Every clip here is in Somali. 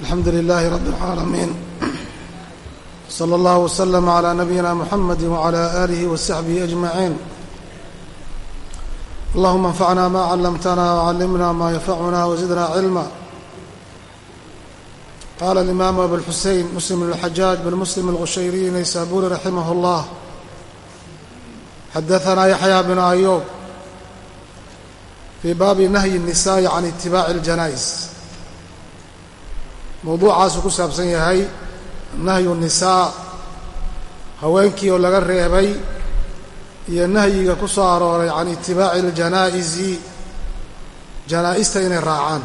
alxamdu lilaahi rabi اlcaalamiin slى اllah wslm عlى nabiyina mxamadi wعlى آlih وsaxbihi أجmaciin allahuma اnfacna ma callamtna wcallimna ma yanfacuna wزidna cilma qala اlimaamu abulxusein muslim bn اlxajaaj bn muslim اlqushayriy naysaburi raximah اllah xadaثna yaxya bn ayub fii baabi nahyi الnisaءi can itibaaci اljana'is mowduucaasuu ku saabsan yahay nahyu nisaa haweenkii oo laga reebay iyo nahyiga ku soo arooray can itibaaci اljanaa'isi janaa'ista inay raacaan.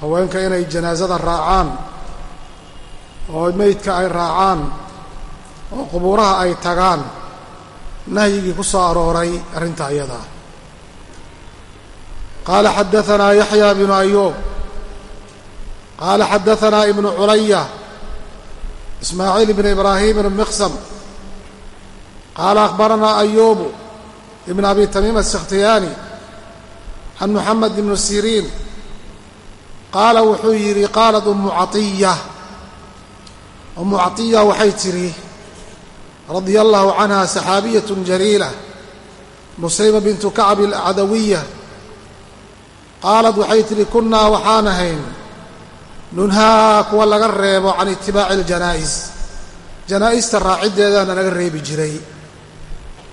Haweenka inay janaasada raacaan oo meydka ay raacaan oo qubuuraha ay tagaan nahyigii ku soo arooray arrinta ayadaa. Qaala xadaanaa yaxya bnu ayuub qaala xadaanaa ibnu culaya ismaaciil ibn ibraahim ibn miqsam qaala akhbaranaa ayuubu ibn abi tamiim asakhtiyaani can muxamed ibnu siriin qaala wuxuu yidhi qaalat ummu caiya ummu caiya waxay tidhi radia allahu canha saxaabiyat jaliila musayba bintu kacbi alcadawiya qaalat waxay tidhi kunnaa waxaan ahayn nunhaa kuwa laga reebo can itibaaci aljanaa'is janaa'ista raaciddeedaana naga reebi jiray.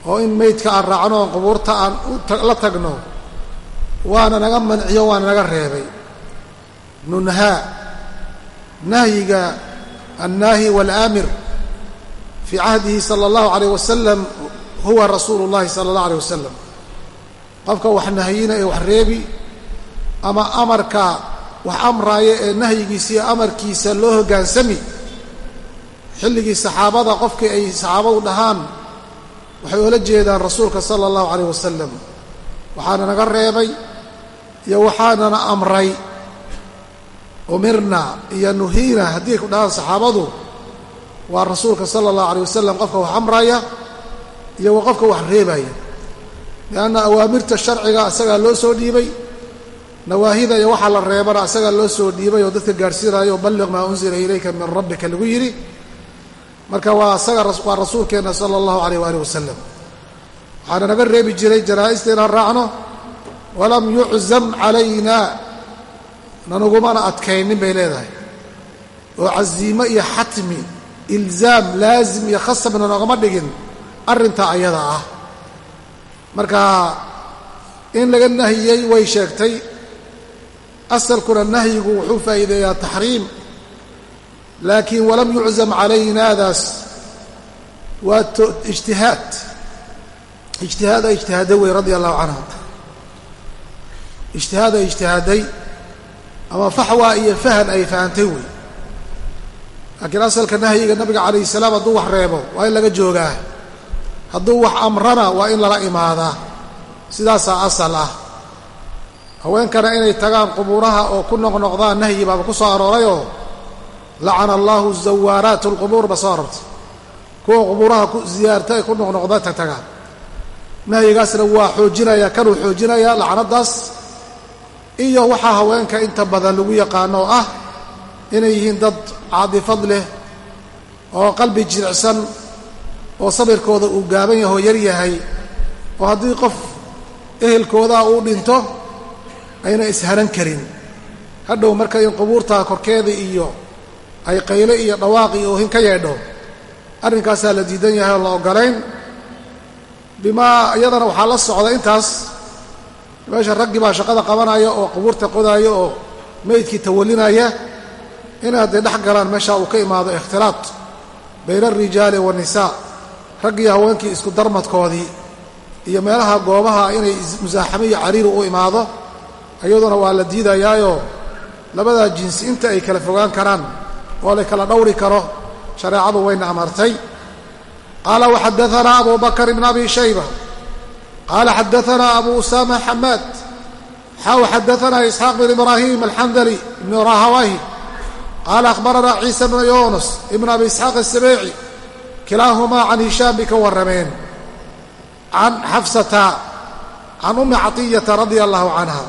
Oo in meydka aan raacno oon qubuurta aan la tagno waana naga manciyo waana naga reebay. Nunhaa nahyiga annaahi waalaamir fii cahdihi sala allahu calayh wasalam huwa rasuulu llahi sala allah alayh wasalam qofka wax nahyina ee wax reebi ama amarka wax amraaya ee nahyigiisa iyo amarkiisa loo hoggaansami xilligii saxaabada qofkii ay saxaabadu dhahaan waxay oola jeedaan rasuulka sala allahu calayh wasalam waxaana naga reebay iyo waxaanana amray. Umirna iyo nuhiina haddii ku dhahaan saxaabadu waa rasuulka sala allahu alayh wasalam qofka wax amraya iyo wa qofka wax reebaya. Lianna awaamirta sharciga isagaa loo soo dhiibay nawaahida iyo waxaa la reebana asagaa loo soo dhiibay oo dadka gaadhsiinayo balliq maa unsila ilayka min rabbika lagu yidhi. Marka waa asaga waa rasuulkeenna sala allahu alayh waali wasalam waxaana naga reebi jiray janaa'ista inaan raacno walam yuczam calayna nanugumana adkaynin bay leedahay. Oo casiimo iyo xatmi ilzaam laazim iyo khasabna noogama dhigin arrintaa ayada ah. Marka in laga nahiyey way sheegtay asalkuna nahyigu wuxuu faa'iideeyaa taxriim laakiin walam yuczam calaynaadaas waa ijtihaad. Ijtihaada ijtihaaday wey radia allahu canha ijtihaada ijtihaaday ama faxwa iyo fahan ay fahantay wey. Laakiin asalka nahyiga nabiga calayh salaam hadduu wax reebo waa in laga joogaa. Hadduu wax amrana waa in lala imaadaa. Sidaasaa asal ah haweenkana inay tagaan qubuuraha oo ku noqnoqdaan nahyi baaba ku soo aroorayoo lacana allaahu zawaaraat alqubuur ba soo arortay kuwa qubuuraha ku ziyaarta ay ku noqnoqda tagtagaan nahyigaasna waa xoojinaya kanuu xoojinaya lacnadaas iyo waxaa haweenka inta badan lagu yaqaano ah inay yihiin dad caadifad leh oo qalbi jilicsan oo sabirkooda uu gaaban yaho yar yahay oo haddii qof ehelkoodaa uu dhinto ayna isharan karin. Hadhow marka in qubuurtaa korkeeda iyo ay qayle iyo dhawaaqi oohin ka yeedho arrinkaasaa la diidan yahay oo la oggolayn. Bimaa iyadana waxaa la socda intaas meesha raggii baa shaqada qabanaya oo qubuurta qodaaya oo meydkii tawallinaya inay hadday dhex galaan meesha uu ka imaado ikhtilaad bayna alrijaali waannisaa raggii haweenkii isku darmadkoodii iyo meelaha goobaha inay musaaxamo iyo cariiri u imaado iyaduna waa la diidayaayoo labadaa jinsi inta ay kala fogaan karaan oo la kala dhowri karo shareecadu wayna amartay qaala waxadaanaa abu bakr ibn abi shayba. Qaala xadaanaa abu usaama xamaad xaw xadaanaa isxaaq bn ibraahim alxandali ibn rahawahi qaala akhbaranaa ciisa bn yunus ibn abi isxaaq asabeeci kilaahumaa can hishaam bay ka warrameen. Can xafsata can ummi caطiyata radia allahu canha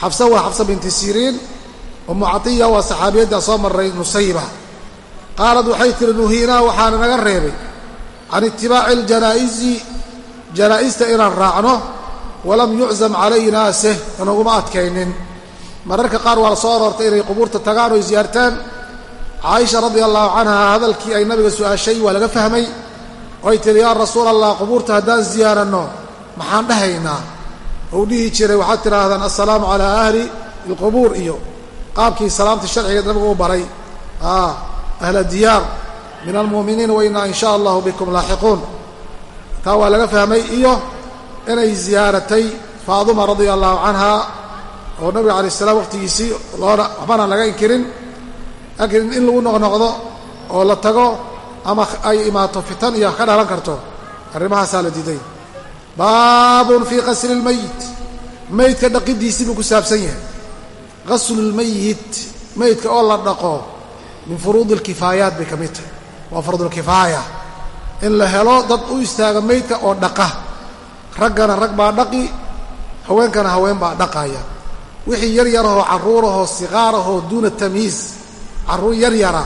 xafsa waa xafsa binti siriin umu catiya waa saxaabiyaddaa soo maray nusayba. Qaalad waxay tihi nuhiinaa waxaana naga reebay. Can itibaaci aljanaa'izi janaa'ista inaan raacno walam yuczam calaynaa seh anaguma adkaynin. Mararka qaar waa la soo aroortay inay qubuurta tagaan oo isyaartaan caaisha radia allahu canha hadalkii ay nabiga su'aashay waa laga fahmay. Oy tihi yaa rasuul allah qubuurta haddaan ziyaaranno maxaan dhahaynaa ou dhihi jiray waxaad tidhaahdaan assalaamu calaa ahli ilqubuur iyo qaabkii salaamta sharcigeed nabigu u baray. Ahla diyaar min almu'miniin wa inaa in sha allahu bikum laaxiquun. Taa waa laga fahmay iyo inay ziyaaratay faaduma radia allahu canha oo nabiga alay salaam waqtigiisii loona waxbana laga inkirin laakiin in lagu noqnoqdo oo la tago ama ay imaato fitan iyo ka dhalan karto. Arrimahaasaa la diiday baabun fii qasli lmayit meydka dhaqidiisii buu ku saabsan yahay. Qaslulmayit meydka oo la dhaqo min furuudi alkifaayaat bay ka mid tahay. Waa fardulkifaaya in la helo dad u istaaga meydka oo dhaqa. Raggana rag baa dhaqi haweenkana haween baa dhaqaya wixii yar yarahoo carruurahoo siqaarahoo duuna tamyiis carruur yar yara.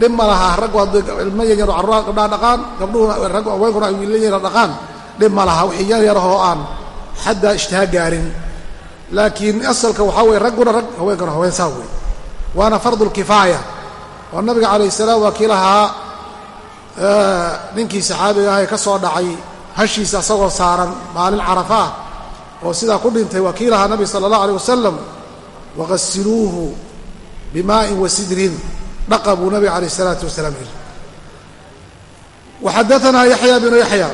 Dhib ma laha raggu hadday ilmo yaryaro carruuraha gabdhaha dhaqaan. Gabdhuhuna haweenkuna ay wiila yara dhaqaan dhib ma laha wixii yar yarahoo aan xaddaa ishtihaa gaarin. Laakiin asalka waxaa weye ragguna rag haweenkuna haween saa wey waana fardulkifaaya oo nabiga calayh salaam waa kii lahaa ninkii saxaabiga ah ee ka soo dhacay hashiisa isagoo saaran maalin carafa ah oo sidaa ku dhintay waa kii lahaa nabi sala allah alيh wasalam waqasiluuhu bimaa'in wa sidrin. Dhaqa buu nabiga calayh isalaatu wasalaam yidhi. Waxadaanaa yaxya binu yaxya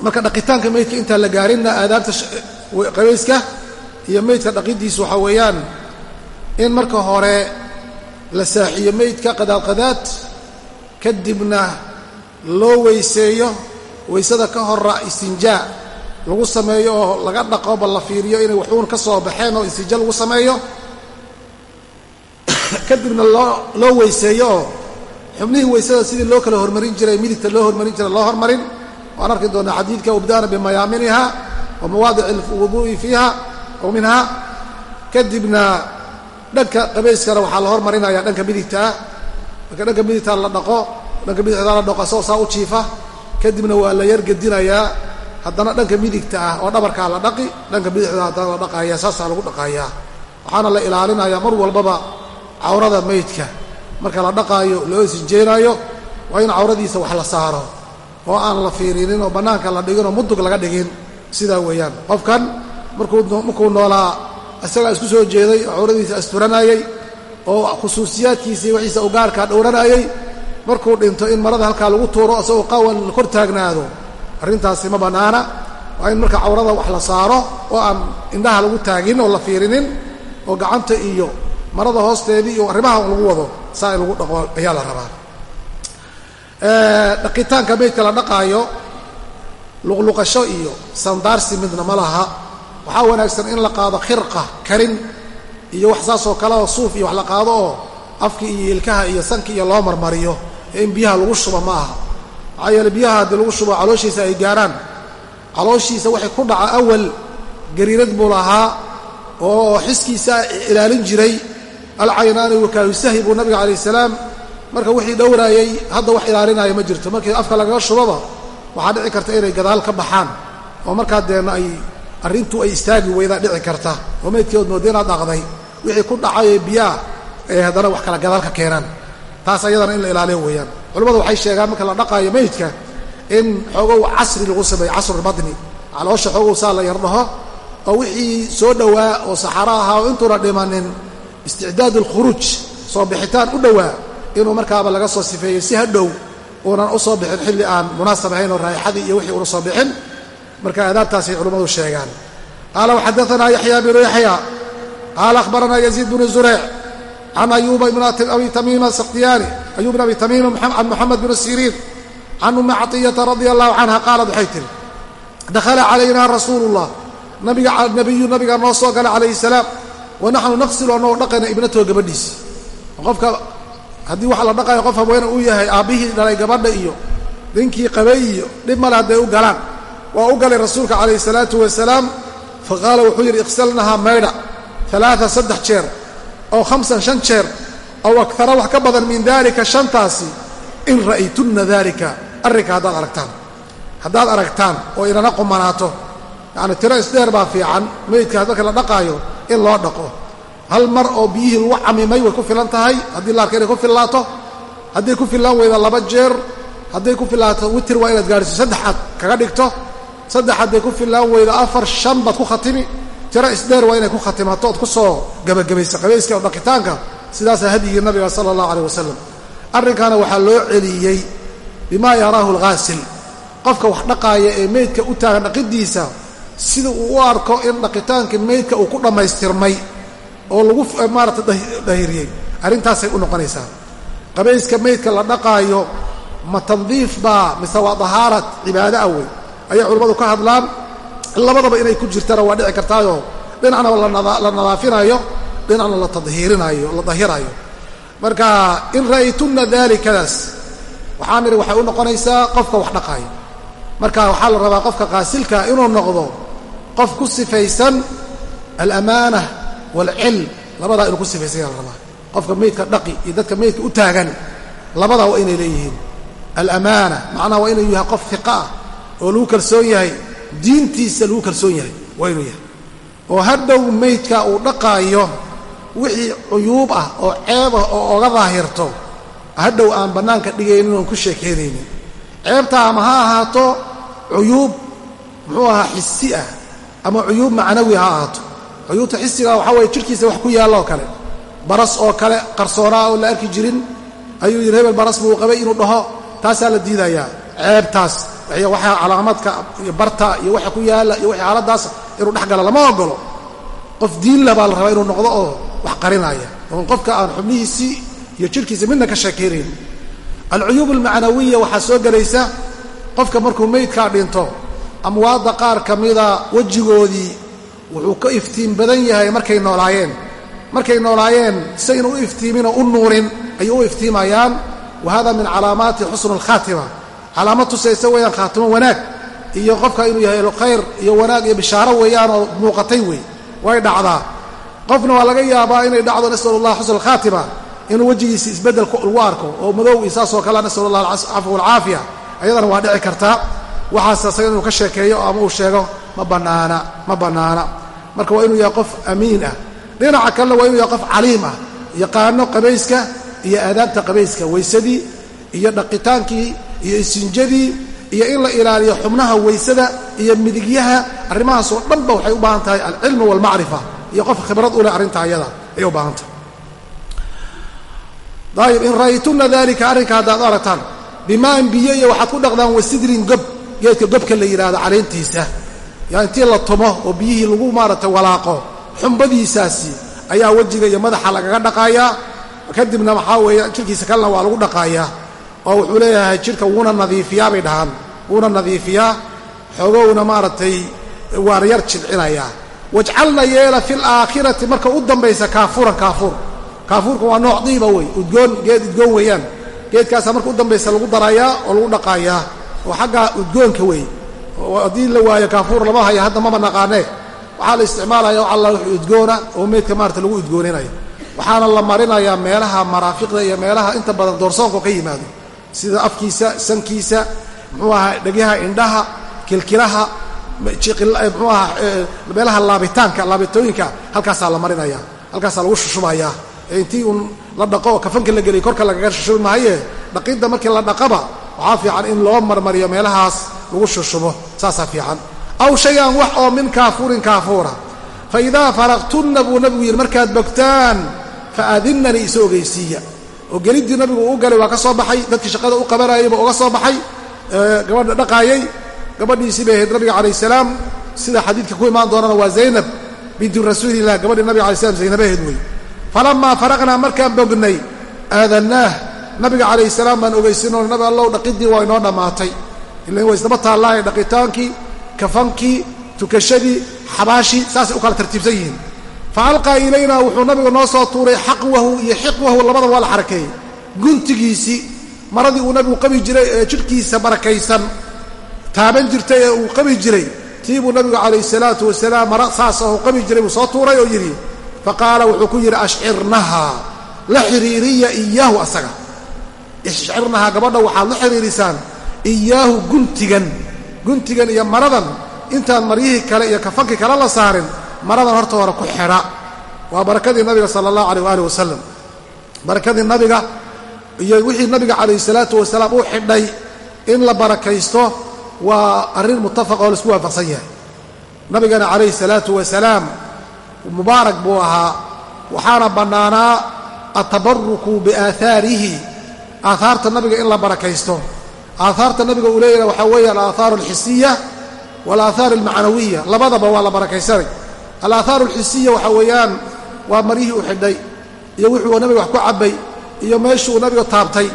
marka dhaqitaanka meydka intaan la gaarinna aadaabta qabayska iyo meydka dhaqidiisu waxaa weeyaan in marka hore la saaxiyo meydka qadaadqadaad kadibna loo weyseeyo weysada ka hora istinjaa lagu sameeyo oo laga dhaqo bal la fiiriyo inay waxuun ka soo baxeen oo istinja lagu sameeyo. Kadibna loo loo weyseeyo oo xubnihii weysada sidii loo kala hormarin jiray midigta loo hormarin jiray loo hormarin waan arki doonaa xadiidka ubdaana bimayaaminiha wa mawaadic fiiha oo minha kadibna dhanka qabayskana waxaa la hormarinaya dhanka midigtaa marka dhanka midigtaa la dhaqo dhanka bidixdaa la dhaqo asagoo saa u jiifa kadibna waa la yargedinayaa haddana dhanka midigta ah oo dhabarkaa la dhaqi dhanka bidixda haddana la dhaqaya saasaa lagu dhaqayaa waxaana la ilaalinayaa mar walbaba cawrada meydka marka la dhaqaayo loo sinjeenaayo waa in cawradiisa wax la saaro oo aan la fiirinin oo bannaanka la dhigin oo mudug laga dhigin sidaa weeyaan. Qofkan markuu noolaa isagaa isku soo jeeday oo cawradiisa asturanayey oo khusuusiyaadkiisii wixiisa u gaarkaa dhowranayey markuu dhinto in marada halkaa lagu tuuro isagoo qawan kor taagnaado arrintaasi ma bannaana. Waa in marka cawrada wax la saaro oo aan indhaha lagu taagin oo la fiirinin oo gacanta iyo marada hoosteedii iyo arrimaha lagu wado saa in lagu dhaqo ayaa la rabaa dhaqitaanka meydka la dhaqaayo luqluqasho iyo sandaarsi midna ma laha. Waxaa wanaagsan in la qaado khirqa karin iyo wax saasoo kale oo suuf iyo wax la qaado oo afkii iyo ilkaha iyo sanki iyo loo marmariyo. Ee in biyaha lagu shubo ma aha. Maxaa yeele biyaha haddii lagu shubo calooshiisa ay gaarhaan calooshiisa waxay ku dhaca awal gariirad buu lahaa oo xiskiisa ilaalin jiray. Alcaynaani wakaawisahi buu nabiga calayh salaam marka wixii dhowraayey hadda wax ilaalinaayo ma jirto. Markii afka lagaga shubaba waxaa dhici karta inay gadaal ka baxaan. Oo markaa deena ay arrintu ay istaagi weydaa dhici karta. Oo meydkii ood mooda inaad dhaqday. Wixii ku dhacayee biyaah ay haddana wax kala gadaal ka keenaan taas ayadana in la ilaaliyo weeyaan. Culimmadu waxay sheegaan marka la dhaqaayo meydka in xoogow casri lagu sameeyo casrulbadni caloosha xoogow saa la yardhaho oo wixii soo dhowaa oo saxaro ahaa oo intuuna dhimanin isticdaad alkhuruuj soo bixitaan u dhowaa inuu markaaba laga soo sifeeyo si hadhow uunan u soo bixin xilli aan munaasab ahayn oo raa'ixadii iyo wixii una soo bixin. Marka aadaabtaasay culimmadu sheegaan. Qaala waxadaanaa yaxya binu yaxya qaala akhbaranaa yaziid bnu zureyc can ayuuba ibn abi tamiima sakhtiyaani ayub bn abi tamiima can moxamed bn siriin. Can ummi caطiyata radia allahu canha qaalad waxay tihi dakhala calayna rasuulu llah nabiyu nabigaa noo soo gala calayhi salaam wa naxnu naqsilu annagoo dhaqayna ibnataho gabadhiisi qofka haddii waxa la dhaqayo qof haweene uu yahay aabbihii dhalay gabadha iyo ninkii qabay iyo dhib male hadday u galaan. Waa u galay rasuulka calayhi salaatu wasalaam fa qaala wuxuu yidhi iqsalnahaa maydha alaaa saddex jeer oo khamsan shan jeer aw akara wax ka badan min dalika shantaasi in ra'aytunna dalika arrinka haddaad aragtaan haddaad aragtaan oo inana qumanaato. Yacni tiro isdheer baa fiican meydka marka la dhaqaayo in loo dhaqo hal mar oo biyihii lagu camimay way ku filan tahay haddii la arka inay ku fillaato hadday ku fillaan weyda laba jeer hadday ku fillaato witir waa inaad gaadhiso saddex aad kaga dhigto saddex hadday ku fillaan weyda afar shan baad ku khatimi tiro isdheer waa inay ku khatimato ood ku soo gebagabaysa qabayska oo dhaqitaanka sidaasaa hadyigii nabiga sala allahu aleyh wasalam arrinkaana waxaa loo celiyey bimaa yaraahu alghaasil. Qofka wax dhaqaaya ee meydka u taagan dhaqidiisa sida uu u arko in dhaqitaanka meydka uu ku dhammaystirmay oo lagu maarata dahiriyey. Arrintaasay u noqonaysaa. Qabayska meydka la dhaqaayo ma tandiif baa mise waa dahaarat cibaado ah wey. Ayay culimmadu ka hadlaan labadaba inay ku jirtana waa dhici kartaayoo dhinacna la nadaafinayo dhinacna la tadhiirinayo la dahirayo marka in ra'aytunna dalikadaas waxaan idhi waxay u noqonaysaa qofka wax dhaqaayo marka waxaa la rabaa qofka qaasilka inuu noqdo qof ku sifaysan alamaana waalcilm labadaa inuu ku sifaysan yaa la rabaa. Qofka meydka dhaqi iyo dadka meydka u taagan labadaa waa inay leeyihiin. Alamaana macnaha waa inuu yahay qof hiqa ah oo lagu kalsoon yahay diintiisa lagu kalsoon yahay waa inuu yahay. Oo hadhow meydka uu dhaqaayo wixii cuyuub ah oo ceeb ah oo oga daahirto hadhow aan bannaanka dhigaynin oon ku sheekaynaynin ceebta ama ha ahaato cuyuub muxuu ahaa xisi ah ama cuyuub macnawi ha ahaato cuyuubta xisiga waxaa waye jidhkiisa wax ku yaalla oo kale. Baras oo kale qarsoonaa oo la arki jirin ayuu yidhi hebel baras buu qabay inuu dhaho taasaa la diidayaa. Ceebtaas waxaa calaamadka iyo barta iyo waxa ku yaalla iyo wixii xaaladaas inuu dhex galo lama ogolo qof diinla baa la rabaa inuu noqdo oo wax qarinaya. Oon qofka aan xubnihiisii iyo jidhkiisa midna ka sheekaynayn. Alcuyuub almacnawiya waxaa soo gelaysa qofka markuu meydkaa dhinto amwaadda qaar ka mida wejigoodii wuxuu ka iftiin badan yahay markay noolaayeen. Markay noolaayeen sayna u iftiiminoo u nuurin ayay u iftiimayaan. Wa hada min calaamaati xusnu alkhaatima calaamad tusaysa weeyaan khaatimo wanaag. Iyo qofka inuu yahay khayr iyo wanaag iyo bishaaro weeyaan oo muuqatay wey way dhacdaa. Qofna waa laga yaabaa inay dhacdo nasal allah xusn alkhaatima inuu wejigiisi isbeddel lagu arko oo madow iyo saasoo kale nasal allah alcafwa walcaafiya ayadana waa dhici kartaa. Waxaas asaga inuu ka sheekeeyo ama uu sheego ma bannaana ma bannaana marka waa inuu yahay qof amiin ah. Dhinaca kalena waa inuu yahay qof caliim ah. Yaqaano qabayska iyo aadaabta qabayska weysadii iyo dhaqitaankii iyo isinjadii iyo in la ilaaliyo xubnaha weysada iyo midigyaha arrimahaasoo dhanba waxay u baahan tahay alcilmu waalmacrifa iyo qof khibrad u leh arrinta ayada ayay u baahan tahay. Ayib in ra'aytunna dalika arrinka haddaad aragtaan bimaan biyo iyo waxaad ku dhaqdaan wasidrin gob geedka gobka la yidhaahdo caleentiisa yaa la tumo oo biyihii lagu maaragtay walaaqo xumbadiisaasi ayaa wejiga iyo madaxa lagaga dhaqaayaa kadibna waxaa weeye jidhkiisa kalena waa lagu dhaqaayaa oo wuxuu leeyahay jidhka wuuna nadiifiyaa bay dhahaan. Wuuna nadiifiyaa xoogowna maaragtay waana yar jilcinayaa wajcalna yeela fi laakhirati marka u dambaysa kaafuran kaafuur. Kaafuurka waa nooc diiba wey udgoon geed udgoon weeyaan. Geedkaasaa marka u dambaysa lagu darayaa oo lagu dhaqaayaa oo xagga udgoonka wey haddii la waayo kaafuur lama haya hadda maba naqaanee. Waxaa la isticmaalaya wax alla udgoona oo meydka maarata lagu udgooninayo waxaana la marinayaa meelaha maraafiqda iyo meelaha inta badan doorsoonka ka yimaado. Sida afkiisa sankiisa muxuu ahaa dhegyaha indhaha kilkilaha muxuu ahaa meelaha laabitaanka laabitooyinka halkaasaa la marinaya halkaasaa lagu shushubayaa intii uun la dhaqo oo kafanka la geliy korka lagaga shushubi mahaye dhaqidda markii la dhaqaba waxaa fiican in loo marmariyo meelahaas lagu shushubo saasaa fiican. Aw shay-an wax oo min kaafuurin kaafuura. Fa idaa faraqtunna buu nabigu yidhi markaad bogtaan fa aadinnanii iso ogeysiiya. Oo geliddii nabigu uu galay waa ka soo baxay dadkii shaqada u qabanayay uga soo baxay gabadha dhaqaayay gabadhiisii bay ahayd nabiga calayh salaam. Sida xadiidka ku imaan doonana waa zaynab bintu rasuulilah gabadhii nabiga alay slam zaynabaheed wey falamaa faraqnaa markaan bognay aadannaah nabiga calayh salaam baan ogeysinoo nabi allow dhaqidii waa inoo dhammaatay ilan waa isdaba taallaaye dhaqitaankii kafankii tukashadii xabaashii saasay u kala tartiibsan yihiin. Fa alqaa ilaynaa wuxuu nabigu noo soo tuuray xaqwahu iyo xiqwahu labadaba waa la xarakeeyey guntigiisii maradii uu nabigu qabi jiray ee jidhkiisa barakaysan taaban jirtay ee uu qabi jiray tii buu nabigu calayh salaatu wasalaam mara saas oo qabi jiray buu soo tuuray oo yidhi faqaala wuxuu ku yidhi ashcirnahaa la xiriiriya iyaahu asaga. Ishcirnahaa gabadha waxaad la xiriirisaan iyaahu guntigan guntigan iyo maradan intaan maryihii kale iyo kafankii kale la saarin maradan horta hore ku xidha. Waa barakadii nabiga sala allahu aleyh waali wasalam barakadii nabiga iyo wixii nabiga calayhi salaatu wasalaam uu xidhay in la barakaysto waa arrin muttafaqa oo la isku waafaqsan yahay. Nabigana calayhi salaatu wasalaam mubaarak buu ahaa waxaana bannaanaa atabaruku biaahaarihi aahaarta nabiga in la barakaysto aahaarta nabiga uu leeyahay waxaa weeye alaathaaru alxisiya walaathaar almacnawiya. Labadaba waa la barakaysanay. Alaathaaru alxisiya waxaa weeyaan waa maryihii u xidhay iyo wuxuu nabiga wax ku cabbay iyo meeshuu nabiga taabtay.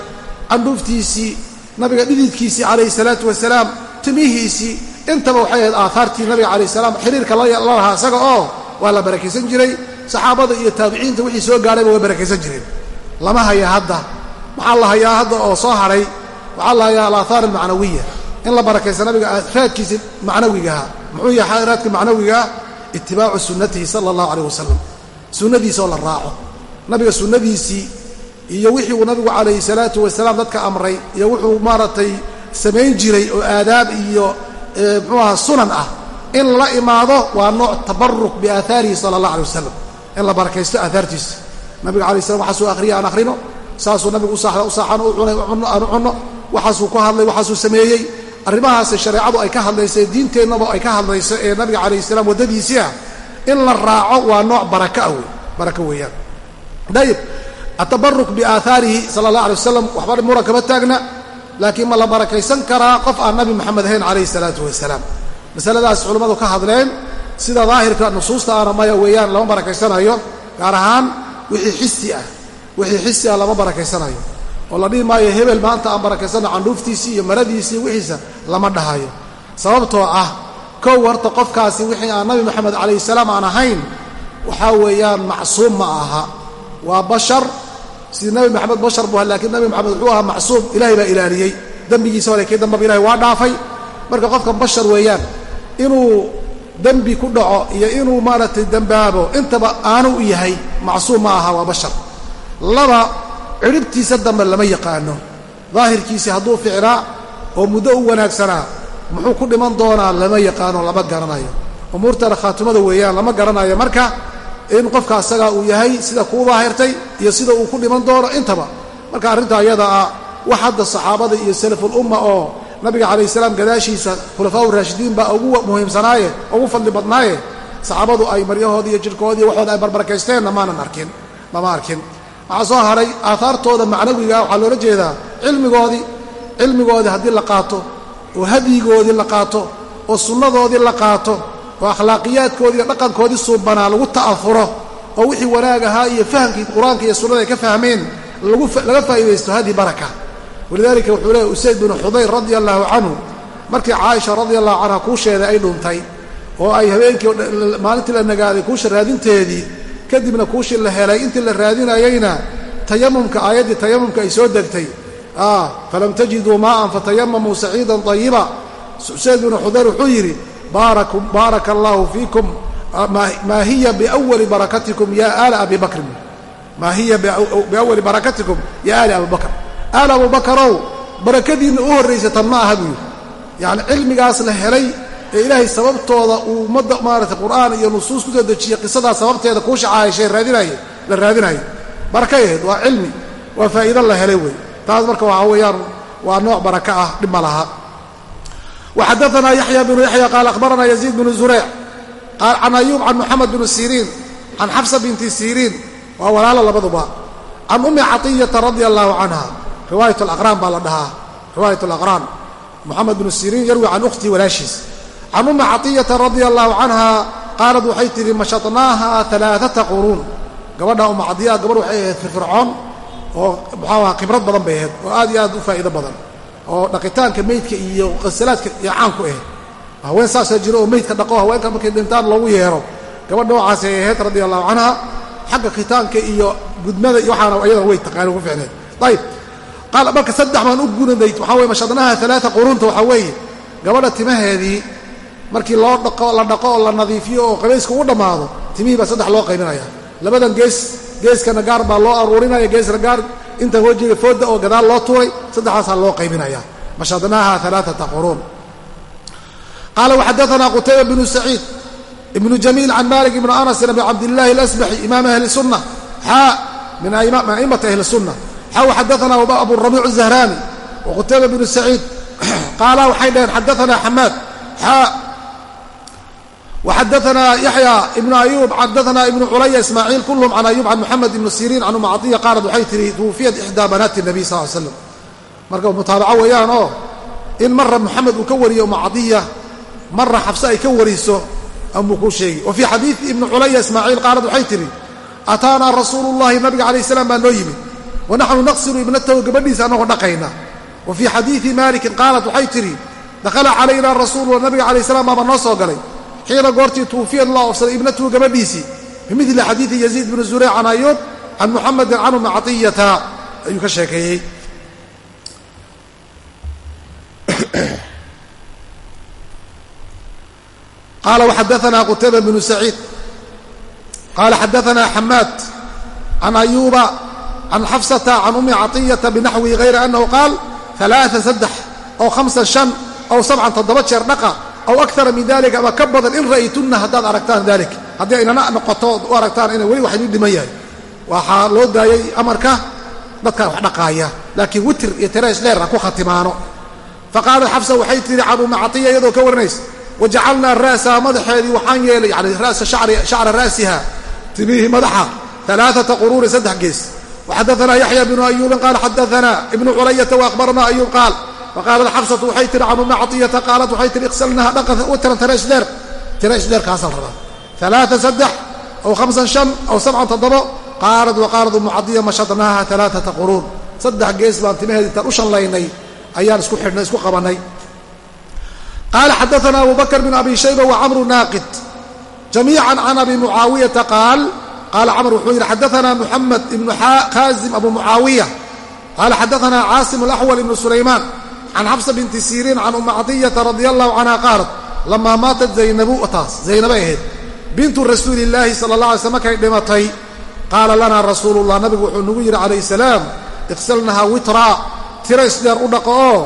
Candhuuftiisii nabiga dhididkiisii calayhi salaatu wasalaam timihiisii intaba waxay ahayd aahaartii nabiga calayh salaam xiriirka la lahaa isaga oo waa la barakaysan jiray. Saxaabada iyo taabiciinta wixii soo gaadhayba way barakaysan jireen. Lama haya hadda. Maxaa la hayaa hadda oo soo hadhay waxaa la hayaa alaahaar almacnawiya in la barakaysa nabiga raadkiisi macnawigaha muxuu yahay raadka macnawigaah itibaacu sunnatihi sala allahu calayh wasalam sunnadiisa oo la raaco nabiga sunnadiisii iyo wixii uu nabigu calayhi salaatu wasalaam dadka amray iyo wuxuu maaragtay samayn jiray oo aadaab iyo muxuu aha sunan ah in la imaado waa nooc tabaruk biaahaarihi sala allah alay wasalam in la barakaysto aahaartiisa nabiga alay slam waxaasuu akhriya aan akhrino saasuu nabigu u saaxan u cunay aanu cunno waxaasuu ku hadlay waxaasuu sameeyey. Arrimahaase shareecadu ay ka hadlaysa diinteennaba ay ka hadlayso ee nabiga calayh salaam waddadiisii ah. In la raaco waa nooc baraka ah wey baraka weeyaan. Dayib atabaruk biaahaarihi sala allah alay wasalam waxba muran kama taagna laakiin ma la barakaysan karaa qof aan nabi maxamed ahayn calayhi salaatu wasalaam masaladaas culammadu ka hadleen sida daahirka nusuusta ana maya weeyaan lama barakaysanayo gaar ahaan wixii xisi ah. Wixii xisi ah lama barakaysanayo oo la dhihi maayo hebel maanta aan barakaysana candhuuftiisii iyo maradiisii wixiisa lama dhahayo. Sababtoo ah kow horta qofkaasi wixii aan nabi moxamed calayhi salaam aan ahayn waxaa weeyaan macsuum ma aha. Waa bashar sidii nabi maxamed bashar buu aha lakiin nabi maxamed wuxuu ahaa macsuum. Ilahay baa ilaaliyey. Dembigiisa hore kii dambaba ilahay waa dhaafay. Marka qofkan bashar weeyaan inuu dembi ku dhaco iyo inuu maaragtay dembaabo intaba aanu u yahay macsuum ma aha waa bashar. Laba cidhibtiisa dambe lama yaqaano. Daahirkiisii hadduu ficnaa oo muddo u wanaagsanaa muxuu ku dhiman doonaa lama yaqaano lama garanayo. Umuurtana khaatimada weeyaan lama garanayo. Marka in qofka asagaa uu yahay sida kuu daahirtay iyo sida uu ku dhiman doono intaba. Marka arrinta ayada ah wax hadda saxaabada iyo salafulumma oo nabiga calayh salaam gadaashiisa khulafaa raashidiin baa ugu muhiimsanaaye ugu fadli badnaaye saxaabadu ay maryahoodii iyo jirhkoodii waxooda ay barbarakaysteenna maanan arkin lama arkin waxaa soo haray aahaartooda macnawigaa waxaa loola jeedaa cilmigoodii cilmigoodii haddii la qaato oo hadyigoodii la qaato oo sunnadoodii la qaato oo akhlaaqiyaadkoodii iyo dhaqankoodii suubanaa lagu ta'afuro oo wixii wanaag ahaa iyo fahamkii qur'aanka iyo sunnada ay ka fahmeen laga faa'iidaysto hadihi baraka. Walidaalika wuxuu leeyahy usayd binu xudayr radia allaahu canhu markii caaisha radia allahu canha kuusheeda ay dhuntay oo ay habeenkii maalintii la nagaaday kuusha raadinteedii kadibna kuushii la helay intii la raadinayeyna tayamumka aayaddii tayamumka ay soo degtay. Falam tajiduu maa'an fatayamamuu saciidan طayiba usayd binu xudayr wuxuu yidhi baaraka allaahu fiikum. Maa hiya biwali barakatikum ya aala abi bakrin maa hiya biawali barakatikum ya aali abi bakr. Aal abubakarow barakadiinna u horraysa tan ma aha buu yidhi. Yacni cilmigaas la helay ee ilaahay sababtooda uu ummadda maarata qur'aan iyo nusuus ku soo dejiyey qisadaa sababteeda kuu shacaayashay raadinay la raadinayo barakay ahayd waa cilmi waa faa'iida la helay wey. Taas marka waxaa weeyaan waa nooc baraka ah dhib ma laha. Waxadaanaa yaxya binu yaxya qaala akhbaranaa yaziid binu zureyc qaal can ayuub can muxamed binu siriin can xabsa binti siriin waa walaala labaduba. Can ummi caطiyata radia allaahu canha riwaayat alaqraan baa la dhahaa riwaayat alaqraan moxamed binu siriin yarwi can ukhtii walaashiis can ummi caطiyata radia allahu canha qaalad waxay tidhi mashatnaaha alaaata quruun gabadha umma cadiya gabadh waxay ahayd firfircoon oo muxuu ahaa khibrad badan bay ahayd oo aad iyo aad u faa'iido badan oo dhaqitaanka meydka iyo qasalaadka iyo caan ku ahayd haween saasaa jiro oo meydka dhaqo haweenka markay dhintaan loogu yeero gabadh noocaas ay ahayd radia allahu canha xagga khitaanka iyo gudmada iyo waxaana iyadana way taqaani ku ficneed ayib marka saddex baan u gunaday waxaa weye mashadnaha quruunta waxaa weeye gabadha timaheedii markii loo dhaqo la dhaqo oo la nadiifiyo oo qabayska u dhammaado timihii baa saddex loo qaybinaya labadan gees geeskana gaar baa loo aruurinaya geesna gaar inta wejiga fooda oo gadaal loo tuuray saddexdaasaa loo qaybinaya mashadnaaha alaaata quruun. Qaala waxadaana qutayba bnu saciid ibnu jamiil can malik ibni anasin bn cabdillahi alasbaxi imaam ahli sunna xaa min aimati ahli sunna xaa waxadaana aburabiic zahraani waqutayba bnu saciid. Qaala waxay dhaheen xadaana xamaad. Xaa xadaanaa yaya ibnu ayub xadaanaa ibnu culaya ismaaciil kulum can ayub can muxamed ibnu siriin can umacdiya qaalad waxay tihi tuwufiyat ixdaa banaati nabiy sal l slam marka mutaabaco weeyaan oo in mara muxamed uu ka wariyo umacdiya mara xabse ay ka wariso ambuu kuu sheegi wa fii xadiidi ibni culaya ismaaciil qaalad waxay tihi ataanaa rasuulu llahi nabiga calayh salaam baa noo yimid wa naxnu naqsiru ibnatahu gabadhiisa annagoo dhaqayna wa fii xadiidi maalikin qaalat waxay tihi dakhala calaynaa rasuul nabiga calayh salam baaba noo soo galay xiina goortii tuufiyad loo ofsaday ibnatuhu gabadhiisii bimidli xadiidi yaziid bni zureyc can ayuub can muxamedin can umi caطiyata ayuu ka sheekeeyey. Qaala waxadaana qutayba bnu saciid. Qaala xadaana xamaad can ayuuba can xafsata can umi caطiyata binaxwihi hayra anahu qaal alaaa saddex ow hamsa shan ow sabcan toddoba jeer dhaqa aw akara min dalika ama ka badan in ra'aytunna haddaad aragtaan dalik haddii aynana noqoto u aragtaan ina weli wax idin dhiman yahay waxaa loo daayay amarka dadkaan wax dhaqaaya laakiin witir iyo ha ku khatimaano faqaalat xafsa waxay tihi can umma catiya iyadoo ka waranaysa wajacalnaa ra'saha madaxeedii waxaan yeelay yani ra'sa shacra ra'siha timihii madaxa alaaata quruuri saddex gees waxadaanaa yaxya bnu ayuubin qaala xadaanaa ibnu culayata waahbaranaa ayuub qaal faqaalat xabsatu waxay tihi can ummi caطiyata qaalat waxay tihi iksalnaha dhaqan witran tiraisdheer tiraisdheerkaasaan rabaa alaaa saddex aw hamsan shan aw sabcan toddobo qaalat wa qaalat ummu cadiya mashadnaaha alaaata quruun saddex gees baan timaheed intaan u shanlaynay ayaan isku xidhnay isku qabannay qaala xadaana abu bakr bn abi shayba wacamru naaqid jamiica can abi mucaawiyata qaal qaala camr wuxuu yidhi xadaana muxamed ibnu khaazim abu mucaawiya qaala xadaana caasim alaxwal ibnu sulaymaan can xabsa binti siriin can ummi cadiyata radia allahu canha qaalat lamaa maatat zaynabu taas zaynabay ahayd bintu rasuuli illaahi sala allah alay sl markay dhimatay qaala lanaa rasuulullah nabigu wuxuu nagu yidhi calayh salaam iqsalnaha witraa tira isdheer u dhaqo oo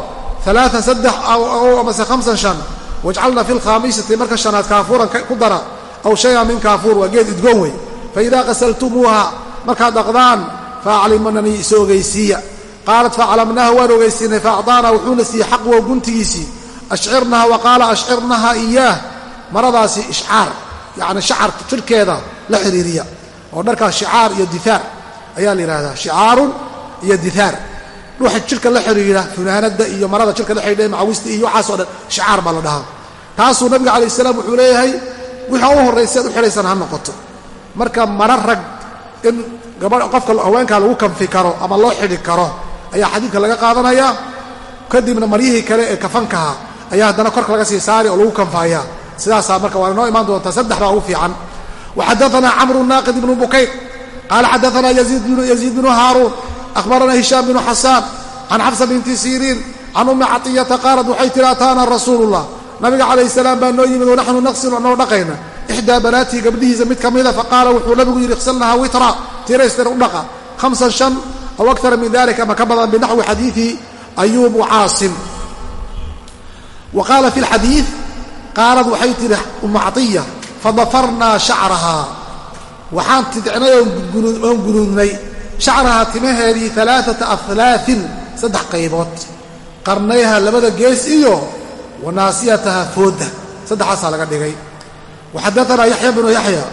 alaaan saddex aw amase hamsan shan wajcalna fi lkhaamisati marka shanaad kaafuuran ku dara aw shayan min kaafuur waa geed idgoon wey faidaa qasaltumuuha markaad dhaqdaan faaclimananii iso ogeysiiya qaalat faclamnaaha waan ogeysiinay faacdaanaa wuxuuna siiyey xaqwo guntigiisii ashcirnaha wa qaala ashcirnaha iyaah maradaasi ishcaar yacni shacar jirhkeeda la xiriiriya oo dharkaas shicaar iyo diaar ayaa la yidhahdaa shicaarun iyo diaar dhuuxa jirka la xiriira funaanadda iyo marada jirka la xidhiidha macawista iyo waxaasoo dhan shicaar baa la dhahaa taasuu nabiga calayh salaam wuxuu leeyahay wixii u horraysa ad u xidhaysan ha noqoto marka mara rag in gabadh qofka haweenkaa lagu kanfi karo ama loo xidhi karo ayaa xadiidka laga qaadanaya. Kadibna maryihii kale ee kafankaha ayaa haddana korka laga sii saari oo lagu kanfaaya. Sidaasaa marka waana noo imaan doontaa saddex baa ugu fiican. Waxadaanaa camru naaqid ibnu bukayr qaala xadaanaa yaziid bnu haaruun ahbarana hishaam bnu xasaan can xabsa binti siriin can ummi caطiyata qaalat waxay tihi ataana rasuulullah. Nabiga calayh salaam baa noo yimid wanaxnu naqsilu anoo dhaqayna. Ixdaa banaatii gabdhihiisa mid ka mida faqaala wuxuu nabigu yidhi iqsalnaha witra. Tiraystir u dhaqa. Hamsan shan aw akara min dalika ama ka badan binaxwi xadiidi ayuub caasim wa qaala fi lxadiid qaalad waxay tihi ummu catiya fadafarnaa shacrahaa waxaan tidicnay oon gunuudnay shacrahaa timaheedii alaaata aflaain saddex qaybood qarnayha labada gees iyo wanaasiyataha foodda saddexaasaa laga dhigay waxadaanaa yaxya bnu yaxya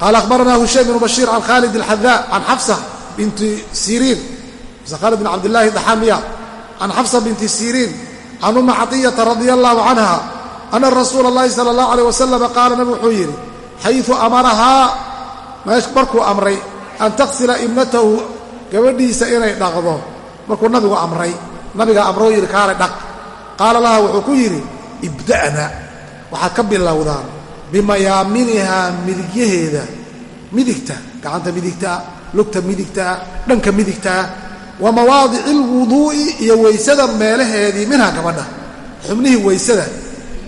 qaala akhbaranaa hushaym bnu bashiir can khaalid binti siriin khaalid bin cabdillaahi daxamiya can xafsa binti siriin can ummi caطiyata radia allahu canha ana rasuula اllahi sala اllahu alيh wasalam qaala nabi wuxuu yidhi xayu amarahaa markuu amray an taksila ibnatahu gabadhiisa inay dhaqdo markuu nabigu amray nabigaa amroo yidhi kaale dhaq qaala laha wuxuu ku yidhi ibda'na waxaad ka bilowdaan bimayaaminihaa midigyaheeda midigta gacanta midigtaa lugta midigtaa dhanka midigtaa wa mawaadici alwuduu'i iyo weysada meelaheedii minha gabadha. Xubnihii weysada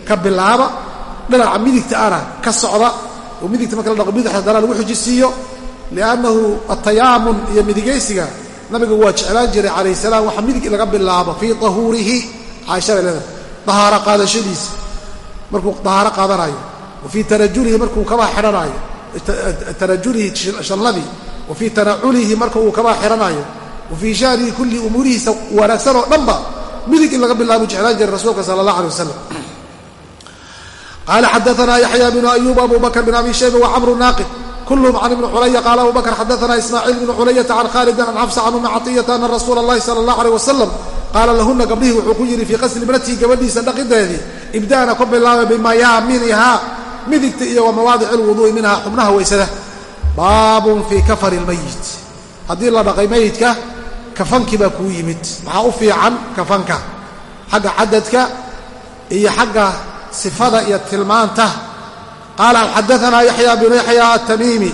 ka bilaaba dhinaca midigta ana ka socda oo midigta marka la dhaqo bidix haddana lagu xujisiiyo liannahu atayaamun iyo midigaysiga nabiga waa jeclaan jiray calayh salaam waxa midig laga bilaabo fii tahuurihi caaishada leeda dahaaro qaadashadiisa. Markuu dahaaro qaadanayo wa fii tarajulihi markuu kabaa xidhanaayo tarajulihi shalladii wa fii tanaculihi marka uu kabaa xidhanaayo wa fii shanihi kulli umuurihiisa wanaagsan oo dhanba midig in laga bilaabo jeclaan jiray rasuulka sala allah alay wasalam qaala xadaanaa yaxya bnu ayuub abu bakr bn abi shayba wacamru naaqid kulhm can ibni culaya qaala abu bakr xadaana ismaaciil bnu culayata can khaalidin can xafsa can ummi caطiyata ana rasuula اllahi sala اllah alيh wasalam qaala lahuna gabdhihii wuxuu ku yidhi fii qasli ibnatihi gabadhiisa dhaqideedii ibda'na ku bilaaba bimayaaminihaa midigta iyo wa mawaadici lwuduu'i minhaa xubnaha weysada baabun fii kafari lmayit haddii la dhaqay mayidka kafankii baa kuu yimid. Maxaa u fiican kafanka? Xagga cadadka iyo xagga sifada iyo tilmaanta. Qaala xadaanaa yaxya bnu yaxya atamiimi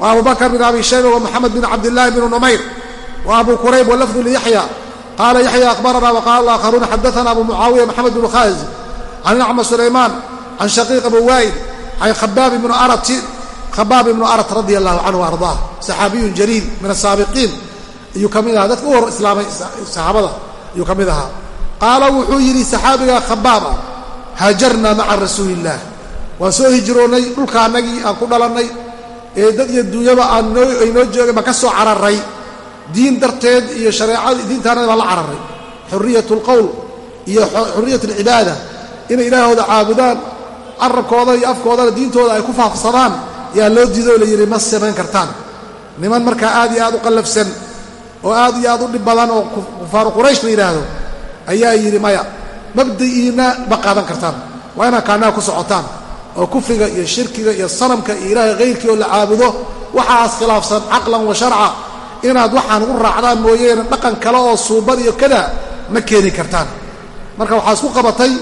wa abu bakr bn abi shayba wa moxamed bn cabdillaahi bn numayr wa abu kurayb walafdu liyaxya qaala yaxya akhbarana waqaala aakharuuna xadaana abu mucaawiya maxamed bnu khaazi can acma sulaymaan can shaqiiq abu waa'il can khabaab ibnu arati khabaab ibnu arat radia allahu canhu ardaa saxaabiyun jaliil min asaabiqiin ayuu ka mid ahaa. Dadka u hor islaamay saxaabada ayuu ka mid ahaa. Qaala wuxuu yidhi saxaabiga khabaab ah haajarnaa maca rasuuli illaah waan soo hijroonnay dhulka annagii aan ku dhalannay ee dad iyo duunyaba aanay noo joogeen baan ka soo cararay. Diin darteed iyo shareecada diintaanada baan la cararay. Xuriyat alqowl iyo xuriyat alcibaada inay ilaahooda caabudaan carabkooda iyo afkoodana diintooda ay ku faafsadaan yaa loo diido la yidhi ma samayn kartaan. Niman markaa aad iyo aad u qallafsan oo aad iyo aad u dhib badan oo kufaaru quraysh la yidhaahdo ayaa yidhi maya mabda'iina ma qaadan kartaan. Waa inaad kaannaha ku socotaan oo kufriga iyo shirkiga iyo sanamka iyo ilaahay khayrkii oo la caabudo waxaas khilaafsan caqlan wa sharca inaad waxaan ugu raacdaan mooyeene dhaqan kale oo suuban iyo kada ma keeni kartaan. Marka waxaa isku qabatay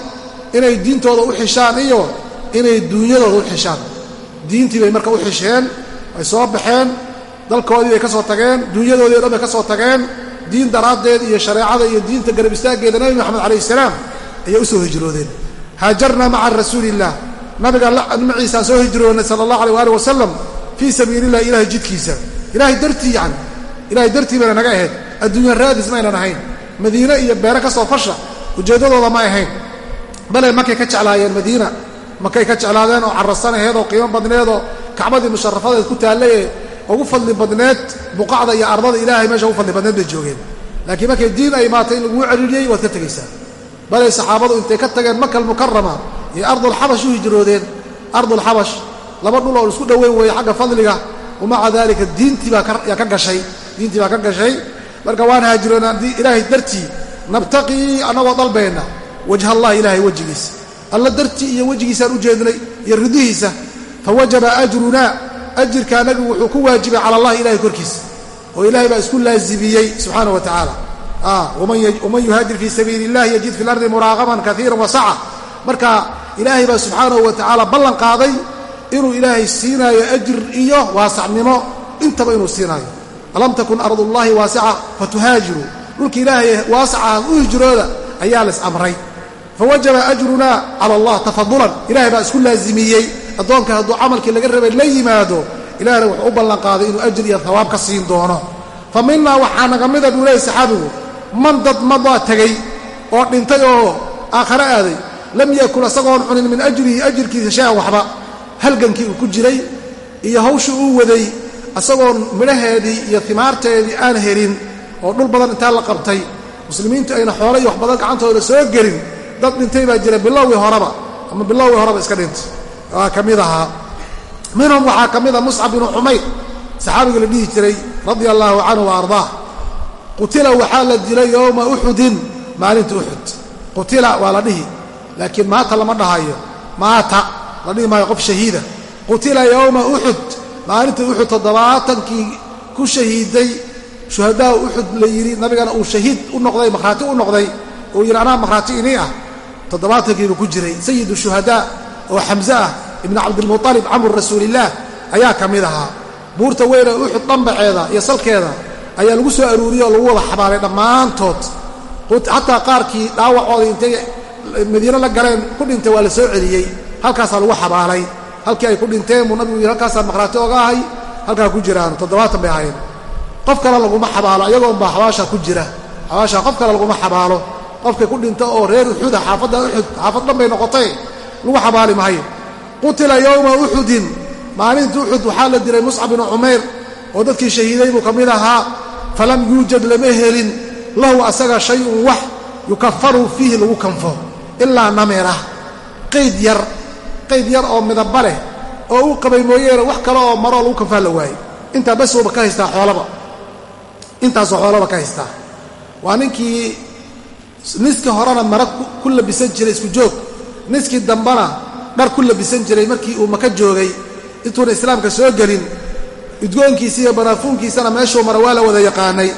inay diintooda u xishaan iyo inay duunyadooda u xishaan diintii bay marka u xisheen ay soo baxeen dalkoodii bay ka soo tageen duunyadoodii o dhan bay ka soo tageen diin daraaddeed iyo shareecada iyo diinta garab istaaggeeda nabi moxamed calayh salaam ayay u soo hijroodeen. Haajarnaa maca rasuuliillah nabiga maciisaan soo hijroonnay sala allah alay waali wasalam fii sabiililah ilahay jidkiisa. Ilahay dartii yani ilahay dartii bayna naga ahayd. Adduunya raadis maynan ahayn. Madiine iyo beere ka soo fasha ujeeddadooda ma ahayn. Bale markay ka jeclaayeen madiina makay ka jeclaadeen oo carasanaheed oo qiimo badneedoo kacbadii musharafadeed ku taallaye ugu fadli badneed buqacda iyo ardada ilaahay meesha ugu fadli badneed bay joogeen. Laakiin markay diin ay imaatay in laguu celiliyey waad ka tegaysaa balay saxaabadu intay ka tageen maka almukarama iyo ardulxabash u hijroodeen. Ardulxabash laba dhul oo isku dhoweyn weeye xagga fadliga wamaca daalika diintii baa ka gashay diintii baa ka gashay. Marka waan haajiroona ilaahay dartii nabtaqii annagoo dalbayna wajha allah ilaahay wejigiisa alla dartii iyo wejigiisaan u jeednay iyo ridihiisa fawajaba ajrunaa ajirka anagu wuxuu ku waajibay cala allahi ilahay korkiisa oo ilaahay baa isku laazimiyey subxaana wa tacaala. Waman yuhaajir fii sabiili illahi yajid fi lardi muraaqaman kaiira wasaca marka ilaahay baa subxaanahu wa tacaala ballan qaaday inuu ilaahay siinaayo ajir iyo waasacnimo intaba inuu siinaayo. Alam takun ardullahi waasica fatuhaajiru dhulka ilaahay waasacahan u hijrooda ayaa las amray fawajaba ajrunaa cala allah tafadulan ilahay baa isku laazimiyey addoonka hadduu camalkii laga rabay la yimaado ilahna wuxuu u ballanqaaday inuu ajir iyo hawaab ka siin doono fa minaa waxaa naga mida buu leeyay saxaabigu man dad madaa tegey oo dhintay oo aakhare aaday lam yakun isagoon cunin min ajrihi ajirkiisa shay-an waxba halgankii uu ku jiray iyo hawshii uu waday isagoon midhaheedii iyo timaarteedii aan helin oo dhul badan intaa la qabtay muslimiintu ayna xoolo iyo wax badan gacantooda soo gelin dad dhintay baa jira bilowgii horeba ama bilowgii horeba iska dhintay waa ka mid ahaa. Minhum waxaa ka mida muscab binu xumayr saxaabiga la dhihi jiray radia allaahu canhu wa ardaah. Qutila waxaa la dilay yowma uxudin maalinta uxud qutila waa la dhihi laakiin maata lama dhahayo maata la dhihi maayo qof shahiida. Qutila yowma uxud maalinta uxud toddobaatankii ku shahiiday shuhadaa uxud la yidhi nabigana uu shahiid u noqday makhraati u noqday. Uu yidhi anaa makhraati inii ah toddobaatankiibuu ku jiray. Sayidu shuhadaa oo xamse ah ibnu cabdilmualib camru rasuulillaah ayaa ka mid ahaa. Buurta weyne uxud dhambaceeda iyo salkeeda ayaa lagu soo aruuriyey oo lagu wada xabaalay dhammaantood. Xataa qaarkii dhaawacooda intay madiine la galeen ku dhintay waa la soo celiyey. Halkaasaa lagu xabaalay. Halkii ay ku dhinteen buu nabigu yidhi halkaasaan makhraati oga ahay. Halkaa ku jiraan. Toddobaatan bay ahaayeen. Qof kale laguma xabaalo ayagoo unbaa xabaasha ku jira. Xabaasha qof kale laguma xabaalo qofkay ku dhinto oo reer uxuda xaafadda uxud xaafad dhan bay noqotay. Lagu xabaali maayo qutila yowma uxudin maalinta uxud waxaa la dilay muscab binu cumayr oo dadkii shahiiday buu ka mid ahaa. Falam yuujad lama helin. Lahu asaga shayun wax yukafaru fiihi lagu kanfo. Ilaa namira qayd yar qayd yar oo midaba leh oo uu qabay mooyeene wax kale oo maroo lagu kanfaa la waayey. Intaa basooba ka haystaa xoolaba. Intaasoo xoolaba ka haystaa. Waa ninkii niskii horena mara ku labisan jiray isku joog. Niskii dambana dhar ku labisan jiray markii uu maka joogay. Intuuna islaamka soo gelin udgoonkiisa iyo banaafuunkiisana meeshuu mara waa la wada yaqaanay.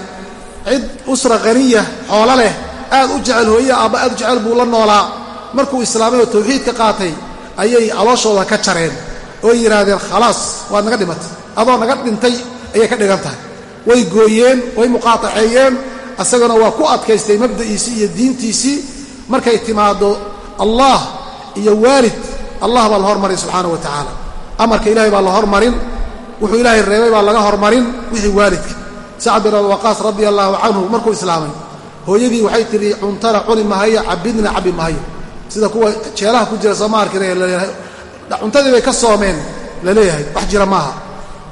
Cid usra khaniya xoolo leh aad u jecel hooye aabba aad u jecel buu la noolaa. Markuu islaamay oo tawxiidka qaatay ayay calooshooda ka jareen. Oo yidhaahdeen khalaas waad naga dhimatay adoo naga dhintay ayay ka dhigan tahay. Way gooyeen way muqaataceeyeen asagana waa ku adkaystay mabda'iisii iyo diintiisii markay timaaddo allah iyo waalid allah baa la hormarin subxaanah wa tacaala amarka ilaahay baa la hormarin wuxuu ilaahay reebay baa laga hormarin wixii waalidka. Sacad bin abwaqaas radia allaahu canhu markuu islaamay hooyadii waxay tidhi cuntana cuni mahayo cabidna cabi mahayo sida kuwa jeelaha ku jira sooma arkin cuntadii bay ka soomeen la leeyahay. Wax jira maaha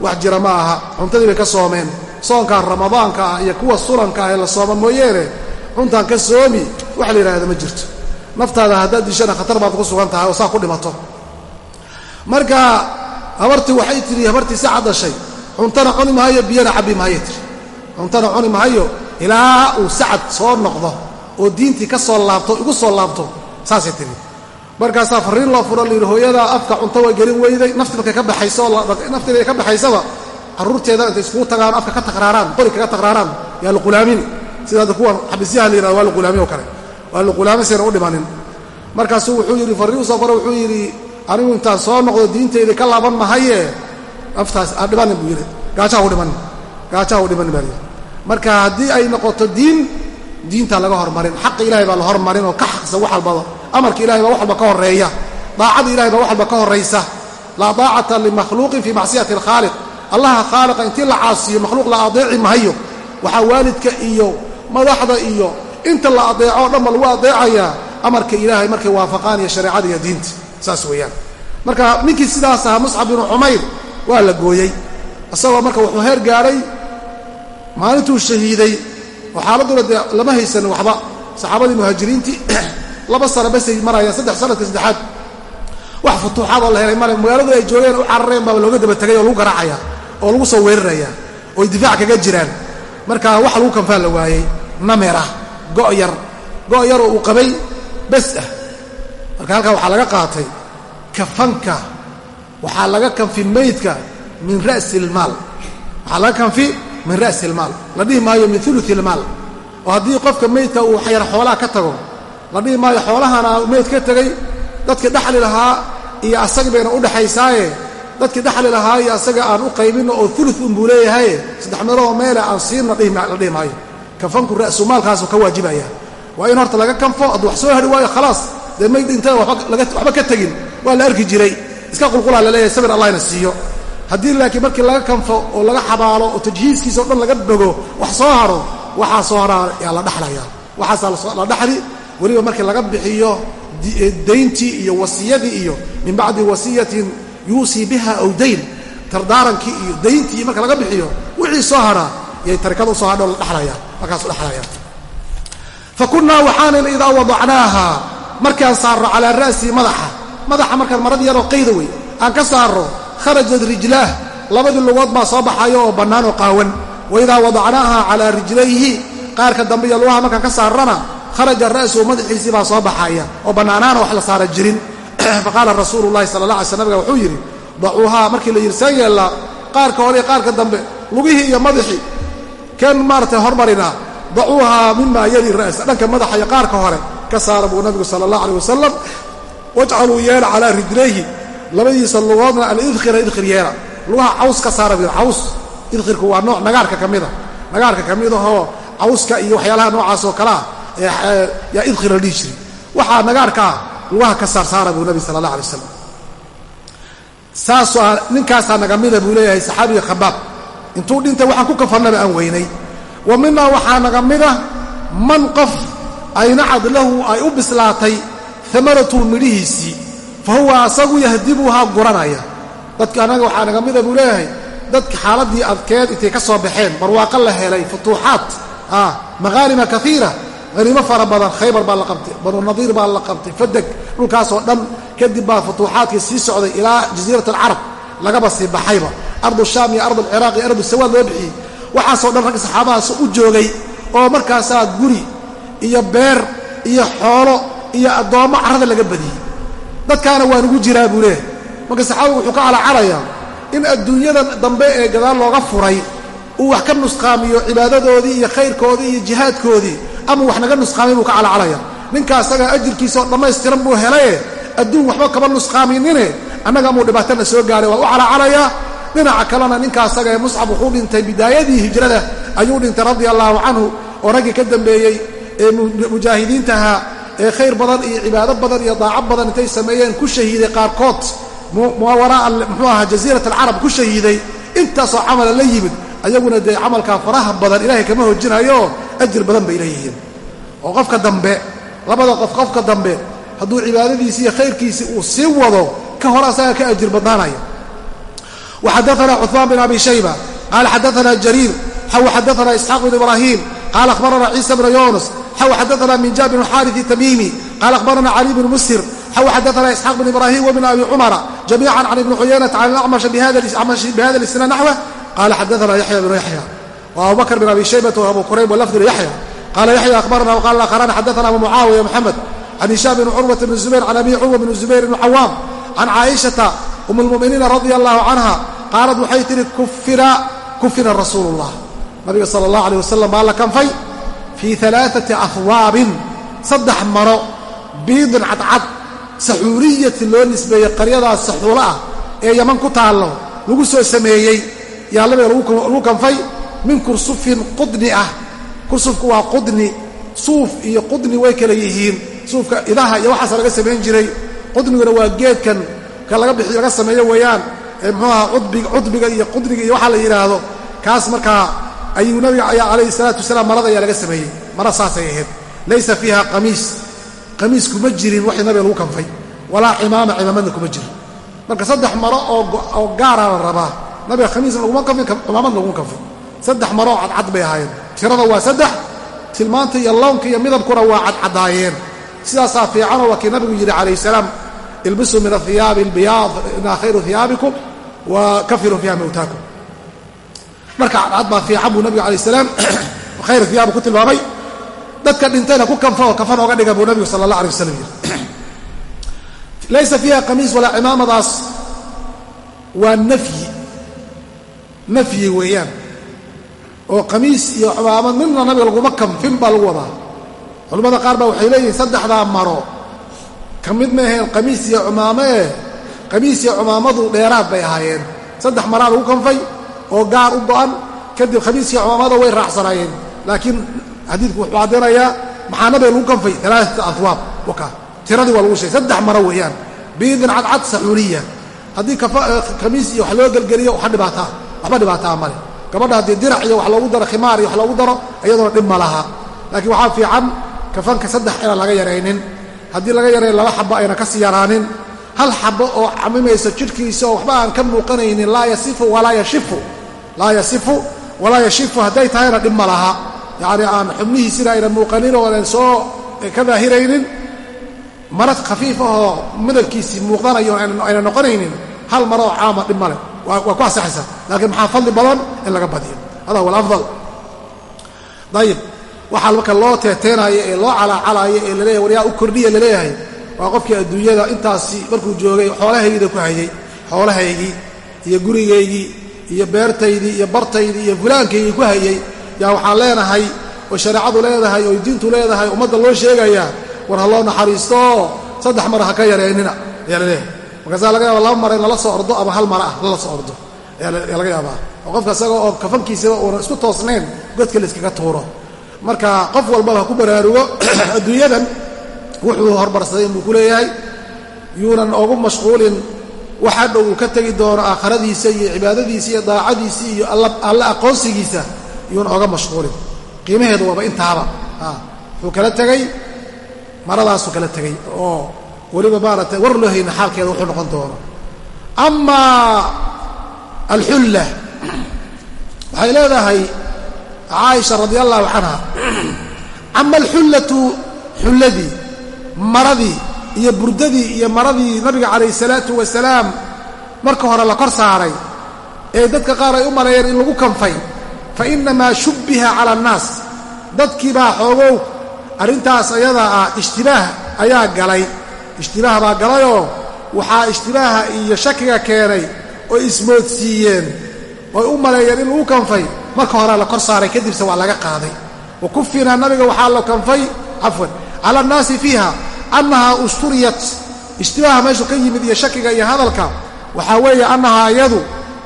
wax jira ma aha. Cuntadii bay ka soomeen soonkan ramadaanka ah iyo kuwa sulanka ah ee la sooma mooyeene cuntaan ka soomi wax la yidhahda ma jirto. Naftaada haddaad dishana khatar baad ku sugan tahay oo saa ku dhimato. Marka habartii waxay tidhi habartii saca dhashay cuntana cuni mahayo biyana cabbi mahayo tiri cuntana cuni mahayo ilaa uu sacad soo noqdo oo diintii ka soo laabto igu soo laabto saasay tiri markaasaa farriin loo furo layidhi hooyadaa afka cunto waa gelin weyday nafti markay ka baxayso naftiibay ka baxaysaba carruurteeda intay iskugu tagaan afka ka taqraaraan qori kaga taqraaraan yaa luqulaamini sida hadda kuwan xabisyaha la yihahdo waa luqulaami oo kale. Waa luqulaami sayna u dhimanin markaasuu wuxuu yidhi farriin u soo faro wuxuu yidhi anigu intaan soo noqdo diintayda ka laaban mahaye. Naftaas aan dhimanin buu yidhi. Gaajaha u dhimanin gaajaha u dhimanin baa yidhi. Marka haddii ay noqoto diin diintaa laga hormarin. Xaqa ilahay baa la hormarin oo ka xaqsan wax walbaba amarka ilahay baa wax walba ka horreeya. Daacada ilahay baa wax walba ka horraysa laa daacata limakhluuqin fii macsiyati alkhaaliq allaha khaaliqa intii la caasiyo makhluuq la adeeci mahayo waxaa waalidka iyo madaxda iyo inta la adeeco o dhan ba lagu adeecayaa amarka ilaahay markay waafaqaan iyo shareecada iyo diinta. Saas weeyaan. Marka ninkii sidaas ahaa muscab binu cumayr waa la gooyey isagoo marka wuxuu heer gaadhay maalintuu shahiiday oo xaaladduna dee lama haysanin waxba. Saxaabadii muhaajiriintii laba sano basay marayaan saddex sanadka saddexaad. Wax futuuxaadoo la helay male magaaladu ay joogeen u carareen baaba looga daba tegay oo lagu garaacaya oo lagu soo weeraraya ooy difaac kaga jiraan. Marka wax lagu kanfaan la waayey namera go' yar. Go' yaroo uu qabay bes ah. Marka halkaa waxaa laga qaatay kafanka. Waxaa laga kanfi maydka min ra'si ilmaal waxaa laga kanfi min ra'si ilmaal la dhihi maayo min uluti ilmaal oo haddii qofka maydka uu yar xoolaha ka tago la dhihi maayo xoolahana mayd ka tegay dadkii dhaxli lahaa iyo asaga bayna u dhexaysaaye dadkii dhaxli lahaa iyo asaga aan u qaybinno oo ulu unbuu leeyahaye saddex meeloo meele aan siinna dhihi maayo. Kafanku ra'sumaalkaasu ka waajibaya. Waa in horta laga kanfo hadduu wax soo hari waayo khalaas. Dee mayd intada waxba ka tegin. Waa la arki jiray. Iska qulqulaa la leeyahay sabir allahna siiyo. Haddii laakiin markii laga kanfo oo laga xabaalo oo tajhiiskiisa o dhan laga bogo wax soo haro waxaa soo haraa yaa la dhaxlaya waxaasaa la dhaxli. Weliba markii laga bixiyo dayntii iyo wasiyadii iyo min bacdi wasiyatin yuusii biha aw dayn tardaarankii iyo dayntii marka laga bixiyo wixii soo haraa yay tarikada u soo hadho la dhalaya markaasu dhalaya fa waxaanan idaa wadacnaaha markaan saarro calaa ra'sii madaxa madaxa markaan marad yaroo qayda wey aan ka saarro kharajat rijlaah labadii lugood baa soo baxayo oo bannaan oo qaawan. Wa idaa wadacnaaha calaa rijlayhi qaarka dambe iyo lugaha markaan ka saarrana kharaja ra'suhu madaxiisii baa soo baxaya oo bannaanaana wax la saara jirin faqaala rasuulu llahi sala allah alay sl nabiga wuxuu yidhi dacuuhaa markii la yidhi seen yeellaa qaarka hore qaarka dambe lugihii iyo madaxii kan maaratay hormarinaa dacuuhaa mima yali ra'sa dhanka madaxa iyo qaarka hore ka saara buu nabigu sala allah aleyh wasalam wajcaluu yeela calaa rijlayhi labadiisa lugoodna alidkhira idkhir yeela. Lugaha caws ka saara caws. Idkhirku waa nooc nagaarka ka mida nagaarka ka mid ahoo cawska iyo waxyaalaha noocaas oo kalea yaa idkhir la dhihi jiri. Waxaa nagaarka ah lugaha ka saarsaara buu nabi sala allah alay wasalam saasoo ninkaasaa naga mida buu leeyahay saxaabiga khabaab. Intuu dhintay waxaan ku kafannaba aan weynay. Wa minaa waxaa naga mida man qof aynacad lahu ay u bislaatay amaratu midhihiisii fa huwa asagu yahdibuhaa guranaya. Dadka annaga waxaa naga mida buu leeyahay dadka xaaladdii adkeed intay ka soo baxeen barwaaqo la helay futuuxaat maqaanima kaiira haniimo fara badan khaybar baa la qabtay banu nadiir baa la qabtay fadeg dhulkaasoo dhan kadib baa futuuxaadkii sii socday ilaa jasiirat alcarab lagaba sii baxayba. Ardu shaam iyo ardu alciraaq iyo ardu sawaad loo bixiyey. Waxaasoo dhan ragga saxaabahaas u joogay oo markaasaa guri iyo beer iyo xoolo iyo addoommo carrada laga badiyey. Dadkaana waa nugu jiraa buu leehay marka saxaabigu wuxuu ka calacalayaa in adduunyadan dambe ee gadaal looga furay uu wax ka nusqaamiyo cibaadadoodii iyo khayrkoodii iyo jihaadkoodii ama wax naga nusqaamay buu ka calacalaya. Ninka asagaa ajirkiisaoo dhammaystiran buu helaye. Adduun waxba kama nusqaaminine annaga muu dhibaatana soo gaaray waa u calacalayaa dhinaca kalena ninka asaga ee muscab wuxuu dhintay bidaayadii hijrada. Ayuu dhintay radia allaahu canhu oo raggii ka dambeeyey ee mujaahidiintaha ee khayr badan iyo cibaado badan iyo daaco badan intay sameeyeen ku shahiiday qaarkood. Waraa muxuu ahaa jasiirat alcarab ku shahiiday. Intaasoo camala la yimid. Ayaguna dee camalkaa faraha badan ilaahay kama hojinayo ajir badan bay leeyihiin oo qofka dambe labada qof qofka dambe hadduu cibaadadiisi iyo khayrkiisii uu sii wado ka hor asaga ka ajir badnaanaya وxadثna cثmaan بن abi شhayba qal xadثna jrيir xw xadثna isxاaq بن ibrahيm qal أخbarna ciisa بن yunus xw xadثna minjab بن xاriث التmimi qal أخbarna clي بن msir xw xadثna isxاaq بن ibrahيm وبن abi cmra جamيعا عن iبن cuyayنة عن الأcmش bhada الاسناad نحوه qala xadثna yaحyى بن yaحyى abubakr bin abi shaybata wa abu qurayb walafdu liyaxya qaala yaxya akhbarana wqaala akharana xadaana abu mucaawiya moxamed can hishaam bn curwata bn zubayr can abi curwa bn zubayr bn cawaam can caaishata um lmuminiina radia allahu canha qaalad waxay tihi kufina rasuulu llah nabiga sala allah alayh wasalam baa la kanfay fii alaaati ahwaabin saddex maro biidin cadcad saxuuriyati loo nisbeeyey qaryadaas saxuulo ah ee yaman ku taallo lagu soo sameeyey yaa nabiga lagu kanfay min kursufin qudni ah. Kursufku waa qudni suuf iyo qudni way kala yihiin. Suufka idaha iyo waxaasa laga samayn jiray. Qudniguna waa geedkan laga bixi laga sameeyo weeyaan. Mxuaha cudbiga iyo qudniga iyo waxaa la yidhaahdo kaas markaa ayuu nabiga ayaa calayhi salaatu wasalaam marada ayaa laga sameeyey. Mara saasay ahayd. Laysa fiiha qamiis. Qamiis kuma jirin waxii nabiga lagu kanfay. Walaa cimaama cimaamadna kuma jirin. Marka saddex maro oo gaaraa la rabaa. Nabiga khamiisna laguma kanfin cimaamadna laguma kanfin saddex maro oo cadcad bay ahaayeen. Tirada waa saddex tilmaanta iyo lownka iyo midabkuna waa cadcadaayeen sidaasaa fiicanoo waa nabigu yidhi calayh salaam ilbisuu min aiyaabi albiyaad inaa khayru iyaabikum wa kafiruu fiiha mawtaakum. Marka cadcad baa fiican buu nabigu alayh salaam khayr iyaabu ku tilmaamay. Dadka dhintayna ku kanfa kafan ooga dhiga buu nabigu sala allah alay wasalam yidhi. Laysa fiiha qamiis walaa cimaamadaas waa nafyi. Nafyi weeyaan oo qamiis iyo cimaamad midna nabiga laguma kanfin baa lagu wadaa. Culimmada qaar baa waxay leeyihiin saddexdaa maro. Ka mid maaheen qamiis iyo cumaamo eh iyo cumaamadu dheeraad bay ahaayeen. Saddex maraa lagu kanfay oo gaar u go'an kadib khamiis iyo cumaamada way raacsanaayeen. Laakiin xadiidku wuxuu caddaynayaa maxaa nabiga lagu kanfay alaaata ahwaab waka tiradii waa lagu sheegay. Saddex maro weeyaan. Biidin cadcad saxuuriya haddii khamiis iyo wax loo gelgeliyo waxba dhibaataa male gabadha haddii dirac iyo wax loogu daro khimaar iyo wax loogu daro iyadoona dhib ma laha. Laakiin waxaa fiican kafanka saddex inaan laga yaraynin. Haddii laga yareeyo laba xabo ayna ka sii yaraanin. Hal xabo oo camimayso jidhkiisa oo waxba aan ka muuqanaynin laa yasifu walaa yashifu. Laa yasifu walaa yashifu hadday tahayna dhib ma laha. Yacni aan xubnihiisina ayna muuqanin oo aanan soo ka daahiraynin. Marad khafiif ahoo midabkiisii muuqdanayo ayna noqonaynin hal maro oo caama dhib male waa ku asaxaysa laakiin maxaa fadli badan in laga badiyo? Hada huwa alafdal ayib waxaa marka loo teeteenaayo ee loo calaacalaayo ee la leeyahay waryaa u kordhiya la leeyahay waa qofkii adduunyada intaasi markuu joogay xoolahaygiida ku hayay. Xoolahaygii iyo gurigaygii iyo beertaydii iyo bartaydii iyo fulaankaygii ku hayay. Yaa waxaan leenahay oo shareecadu leedahay oo diintu leedahay ummadda loo sheegayaa war ha loo naxariistooo saddex mara ha ka yareennina. Ayaa la leeyahay markaasaa laga yaaba laba mara in lala soo ordo ama hal mara ah lala soo ordo. Laga yaabaa. Oo qofka isaga oo kafankiisaba uunan isku toosnayn godka la iskaga tuuro. Marka qof walbaba ku baraarugo adduunyadan wuxuu hormarsaday inbuu ku leeyahay yuunan ogu mashquulin waxa dhow uu ka tegi doono aakhiradiisa iyo cibaadadiisa iyo daacadiisa iyo alle aqoonsigiisa iyuuna oga mashquulin. Qiimaheedu waaba intaaba. Wuxuu kala tegey maradaasuu kala tegey oo weliba maaragtay war loo hayna xaalkeeda wuxuu noqon doono. Amaa alxulla waxay leedahay caaisha radia allahu canha ama alxullatu xulladii maradii iyo burdadii iyo maradii nabiga calayhi salaatu wasalaam marka hore la kor saaray ee dadka qaar ay u maleeyeen in lagu kanfay fa innamaa shubbiha cala annaas dadkii baa xoogow arrintaas ayadaa ah ishtibaah ayaa galay ishtibaah baa galayoo waxaa ishtibaaha iyo shakiga keenay oo ismoodsiiyeen oy u maleeyeen in lagu kanfay. Marka horea la kor saaray kadibse waa laga qaaday. Wa kufinaa nabiga waxaa la kanfay cafwan cala annaasi fiiha annahaa usturiyat. Ishtibaaha meeshu ka yimid iyo shakiga iyo hadalka waxaa weeye annahaa iyadu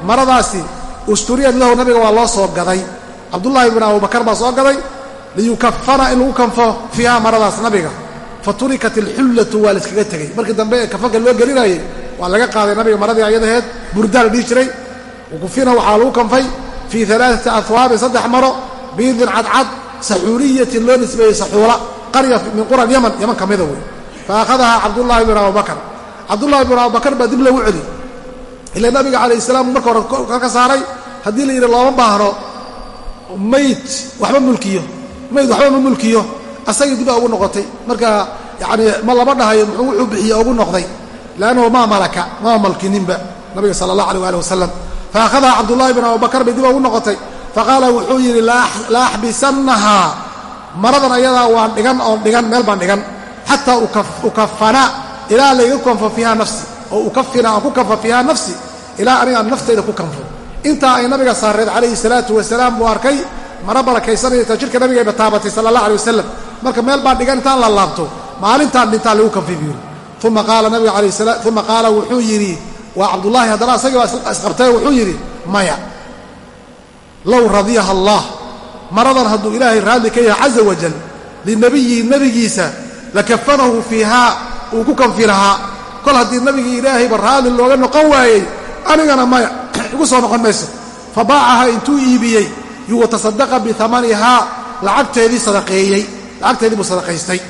maradaasi usturiyat lahu nabiga waa loo soo gaday. Cabdullaahi bin abubakar baa soo gaday liyukafana in lagu kanfo fiiha maradaas nabiga fa turikat alxullatu waa layskaga tegey markii dambe ee kafanka loo gelinayay waa laga qaaday nabiga maradii ayadaheed burdaa la dhihi jiray. Wakufina waxaa lagu kanfay fii alaaati ahwaabin saddex maro biidin cadcad saxuuliyatin loo nisbeeyey saxuula qarya min quran yaman yaman ka mida wey fa akhadahaa cabdullaahi bin abubakar cabdullaahi bin abubakar baa dib loogu celi ila nabiga calayh salaam marka hore ka saaray haddii la yidhi looma baahno mayd waxba mulkiyo mayd waxba ma mulkiyo asagii dib baa ugu noqotay. Marka yani ma lama dhahayo muxuu wuxuu bixiye ugu noqday. Leannahu maa malaka maa malkininba nabiga sala allah aleh ali wasalam fa akhadaha cabdullaahi bin abubakar bay dib ugu noqotay. Faqaala wuxuu yidhi la axbisannahaa maradan ayadaa waan dhigan oon dhigan meel baan dhigan. Xataa ukafana ilaa layga kanfo fiiha nafsi oo ukafina aan ku kanfo fiiha nafsi ilaa anigaan naftayda ku kanfo. Intaa ay nabiga saareed calayhi salaatu wasalaam buu arkay mara barakaysanayta jirka nabigayba taabatay sala allah alay wasalam marka meel baan dhigan intaan la laabto maalintaan dhintaan lagu yidhi uma qaala nabiga alayh sala uma qaala wuxuu yidhi waa cabdullaahi haddana asagii baa isqabtay wuxuu yidhi maya low radiyaha allah maradan hadduu ilaahay raalli ka yahay caza wajal linabiyihi nebigiisa lakafanahu fiihaa uu ku kanfi lahaa kol haddii nabigii ilaahayba raalli looga noqon waayey anigana maya igu soo noqon mayso. Fa baacaha intuu iibiyey yuu watasadaqa biamanihaa lacagteedii sadaqeeyey lacagteedii buu sadaqaystay.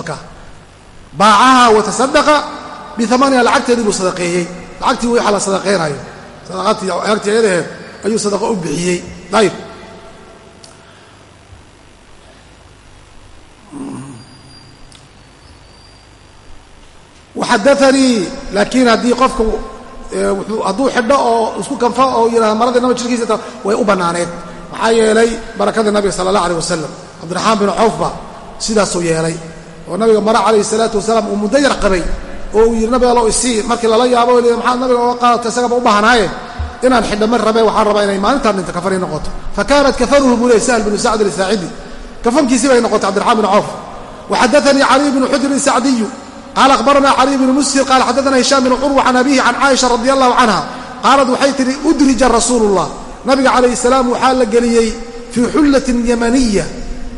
Oka baacaha watasadaqa biamaniha lacagteedii buu sadaqeeyey. Lacagtii waxa la sadaqaynayo lacagtii ayadaheed ayuu sadaqo u bixiyey. Ayib waxadaanii laakiin haddii qofku hadduu xidho oo isku kanfo oo yidhahda maradii nabig jirkiisa way u bannaaneed maxaa yeelay barakadii nabiga sala allah aleh wasalam cabdiraxmaan bin cawfba sidaasuu yeelay oo nabiga mare calayhi salaatu wasalaam uu muddo yar qabay oo uu yidhi nabiga allow isii markii lala yaabo l maxaad nabiga oga qaadata isagaba u baahnaaye inaan xidho ma rabe waxaan rabaa inay maalintaan dhinta kafanii noqoto. Fa kaanat kafanuhu buu ley sahl binu sacd alisaacidi kafankiisii bay noqotay cabdiraxmaan bin cawf. Waxadaanii caliy bnu xujrin sacdiyu qaala akhbarana caliy bnu musir qaala xaddaana hishaam bnu curwa can abihi can caaisha radi allahu canha. Qaalat waxay tihi udrija rasuulu llah nabiga calayhi salaam waxaa la geliyey fii xullatin yamaniya.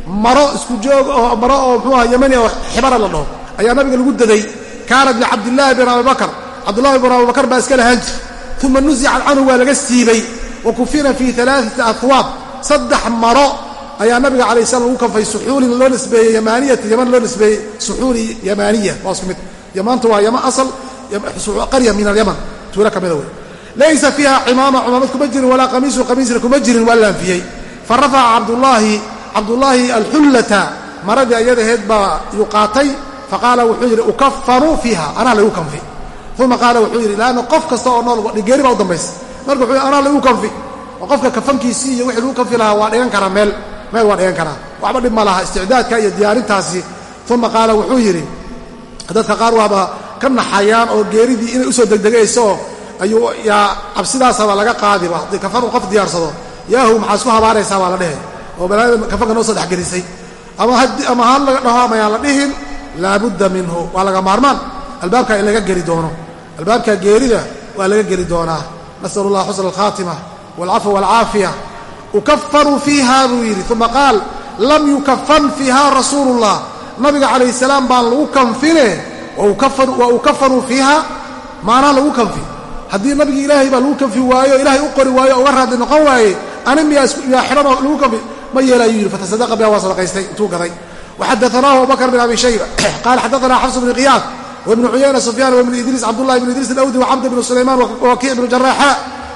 Maro isku joog oo maro oo muxuu aha yamani oo xibara la dhaho ayaa nabiga lagu daday. Kaanat licabdillaahi bin abibakar cabdullahi bin abibakar baa iska lahaan jir uma nusicat canhu waa laga siibay. Wa kufina fii alaaati ahwaab saddex maro ayaa nabiga calay slam lagu kanfay suxuulin loo nisbeeyey yamaaniyati yaman loo nisbeeyey. Suxuuli yamaaniya waa isku mid. Yamaanta waa yaman asal qarya min alyaman tuulo ka mida wey laysa fiiha cimaama cumaamad kuma jirin walaa qamiisun qamiisna kuma jirin waa laanfiyey fa rafaca cabdullaahi cabdullaahi alxullata maradii ayadaheed baa yuu qaatay faqaala wuxuu yidhi ukafanu fiiha anaa lagu kanfi uma qaala wuxuu yidhi laanna qof kasta oo nool dhigeeri baa u dambaysa marka wuxuu yidhi anaa lagu kanfi oo qofka kafankiisii iyo wixii lagu kanfi lahaa waa dhigan karaa meel meel waa dhigan karaa waxba dhib ma laha isticdaadka iyo diyaarintaasi uma qaala wuxuu yidhi dadka qaar waaba ka naxayaan oo geeridii inay u soo degdegayso ayuu yaa cabsidaasaba laga qaadiba haddii kafan uu qof diyaarsado yaahu maxaa isku habaaraysaa baa la dhehe oo balaada kafanka noo soo dhexgelisay ama han laga dhaho amayaan la dhihin laabudda minhu waa laga maarmaan. Albaabka in laga geli doono. Albaabka geerida waa laga geli doonaa. Nasal allah xusna alkhaatima walcafwa walcaafiya ukafanu fiiha buu yidhi. Uma qaal lam yukafan fiiha rasuulu ullah nabiga calayh salaam baan lagu kanfine wa ukafanuu fiiha maanaa lagu kanfi haddii nabigii ilaahay baa lagu kanfi waayo ilaahay u qori waayo o uga raadli noqon waaye ani miyaa xidhanoo lagu kanfi? Ma yeelaayuu yidhi fatasadaqa biha waa sadaqaystay intuu gaday waxadaanaahu abubakr bin abi shayba. Qaala xadaanaa xafs bn qiyaad wibnu cuyayna sufyaan wibnu idriis cabdullahi bn idriis alawdi wacabd bnu sulaymaan wakiic bnu jaraaxa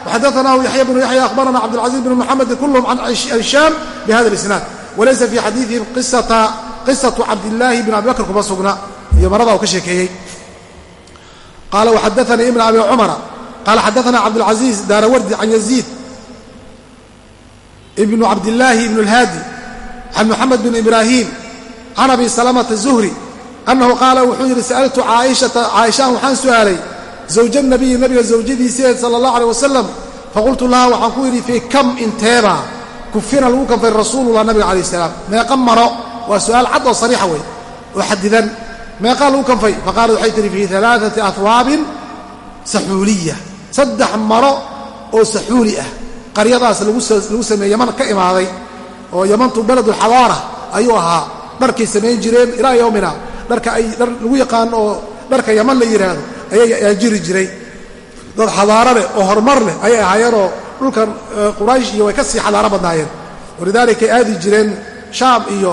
waxadaanaahu yaxya bnu yaxya akhbarana cabdilcaziiz bn muxamedi kulluhum can hishaam bihada lisnaad walaysa fii xadiiihim qisatu cabdillaahi bn abi kuma sugna. Iyo marada uu ka sheekeeyey. Qaala waxadaanii ibn abi cumara qaala xadaana cabdاlcaziiz daarawardi can yaziid ibnu cabdillaahi ibn اlhaadi can muxamed bin ibraahim can abi salamata zuhri annahu qaala wuxuu yidhi sa'altu caaishata caaishaan waxaan su'aalay zawja nabiyi nabiga zawjadiiseed sala allah aleh wasalam faqultu laha waxaan ku yidhi fii kam inteeba kufina lagu kanfay rasuulullah nabiga calayh salaam meeqa maro waa su'aal cad oo sariixa wey oo xadidan meeqaa lagu kanfay faqaalat waxay tihi fii alaaati ahwaabin saxuuliya saddex maro oo saxuuli ah. Qaryadaas lagu sameeye yaman ka imaaday oo yamantu beledulxadaara ayuu ahaa dharkay samayn jireen ilaa yowmina dharka ay dhar lagu yaqaan oo dharka yaman la yidhaahdo ayaa jiri jiray. Dad xadaaro leh oo horumar leh ayay ahaayeenoo dhulkan quraysh iyo way ka sii xadaaro badnaayeen. Walidaalikay aadi jireen shaam iyo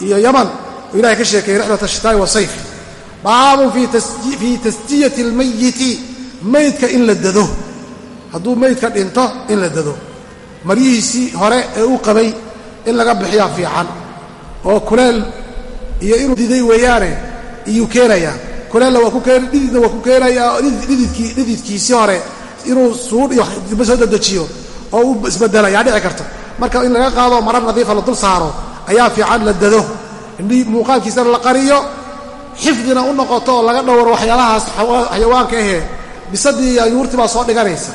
iyo yaman. Oo ilahay ka sheekeeyey rixlat ashitaa'i wasayf baabun fii tasjiyati almayiti maydka in la dado. Hadduu maydka dhinto in la dado. Maryihiisii hore ee uu qabay in laga bixiyaa fiican oo kuleel iyo inuu diday weeyaane iyuu keenayaa. Kuleella waa ku keen dhididna waa ku keenayaa dhididkii dhididkiisii hore inuu suudh iyo dibba soo dadejiyo oo uu isbedela yaa dhici karto. Marka in laga qaado marar nadiifa la dul saaro ayaa fiican la dado. Indhii muuqaalkiisana la qariyo xifdina u noqoto oo laga dhowro waxyaalahaas xayawaanka ahee bisadii yaanyuurtii baa soo dhiganaysa.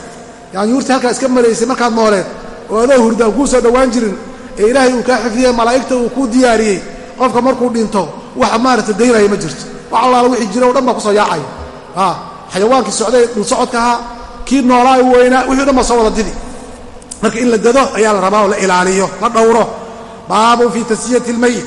Yaanyuurtii halkaa iska maraysay markaad nooleed oo adoo hurdaan kuu soo dhowaan jirin ee ilaahay uu kaa xifdiyey malaa'igta uu kuu diyaariyey qofka markuu dhinto waxa maaragta daynaya ma jirto. Wax allaala wixii jira o dhan baa ku soo yaacaya xayawaankii socday dhulsocodka ahaa kii noolaa weynaa wixii dhan baa soo wada didi. Marka in la dado ayaa la rabaa oo la ilaaliyo la dhowro. Baabun fii tasiyati اlmayit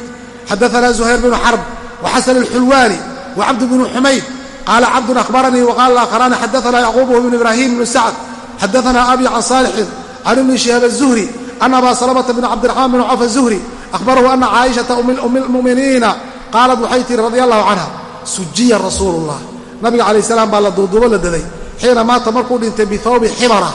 xadaanaa zuhayr bnu xarb waxasan اlxulwaani wacabd bnu xumayd qaala cabdun ahbaranii waqaala aakharani xadaanaa yacquub bn ibraahim bn sacd xadaanaa abi can saalixin can ibni shihaab azuhri an abaa salamata bn cabdiraxmaan bn cawf azuhri ahbarahu ana caaishata ummi lmu'miniina qaalad waxay tihi radia allahu canha sujiya rasuulullah nabiga calayh salaam baa la duuduubo la daday xiina maata markuu dhintay bihawbi xibara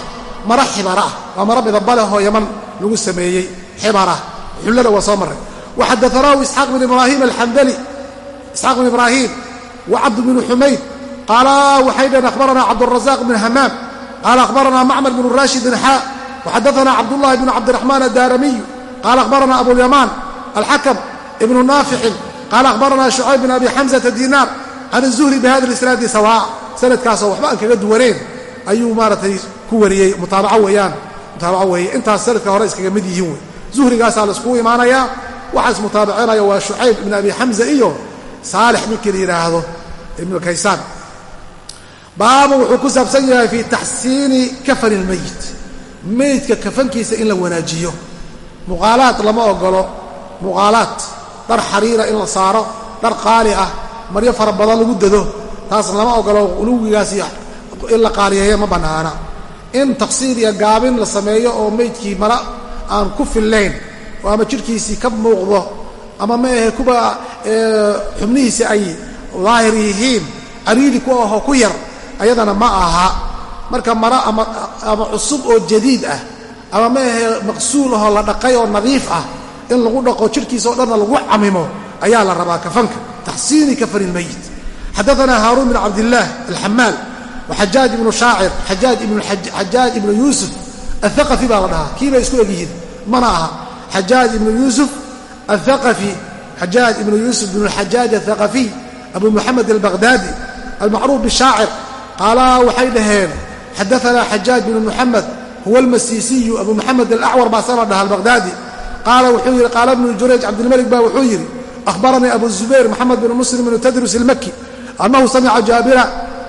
mara xibara ah waa mara midaba yaman lagu sameeyey xibara xullada waa soo marray waxadaanaahu isxaaq bn ibraahim alxandali isxaaq bn ibraahim wa cabd bnu xumayd qaala waxay dhaheen akhbaranaa cabdurazaq bn hamaam qaala akhbaranaa macmar bnu raashidin xaa waxadaanaa cabdullahi bnu cabdiraxmaan addaaramiyu qaala akhbaranaa abulyamaan alxakam ibnu naaficin qaala akhbaranaa shucayb bn abi xamsata dinaar can الzuhri bihada isnaadi sawaa sanadkaasoo waxba aan kaga duwaneen ayuu maaratay ku wariyey mutaabaco weeyaan mutaabaco weeye intaas sanadka hore iskaga mid yihiin wey zuhrigaasaa laiskugu imaanayaa waxaa ismutaabacinaya waa shucayb ibn abi xamza iyo saalix ninkii la yidhaahdo ibnu kaysaan. Baabun wuxuu ku saabsan yahay fii taxsiini kafani اlmeyit meydka kafankiisa in la wanaajiyo. Muqaalaad lama ogolo muqaalaad. Dhar xariira in la saaro. Dhar qaali ah. Maryo fara badan lagu dado. Taas lama ogolo uluwigaas in la qaaliyeeyo ma bannaana. In taqsiir iyo gaabin la sameeyo oo meydkii mara aan ku fillayn oo ama jidhkiisii ka muuqdo ama ma ahe kuwa xubnihiisi ay daahir yihiin cariiri ku ahoo ku yar ayadana ma aha. Marka mara ama cusub oo jadiid ah ama ma ahe maqsuul ahoo la dhaqay oo nadiif ah in lagu dhaqo jidhkiisa o dhanna lagu camimo ayaa la rabaa kafanka. Taxsiini kafani اlmayit xadaanaa haaruun bn cabdillaah alxamaal waxajaaj ibnu shaacir xajaaj ibnu yuusuf athaqafi baa la dhahaa. Kii bay isku egyihiin? Mana aha. Xajaaj ibnu yuusuf athaqafi xajaaj ibnu yuusuf bn xajaaj athaqafiy abu muxamed albaqhdaadi almacruuf bishaacir qaalaa waxay dhaheen xadaanaa xajaaj bnu muxamed huwa almasiisiyu abu muxamed alacwar baa sana dhaha albaqhdaadi qaala wuxuu yidhi qaala ibnu jurayj cabdilmalik ba wuxuu yidhi ahbaranii abu zubayr moxamed bn muslim bn tadrus ilmaki annahu samica jaabira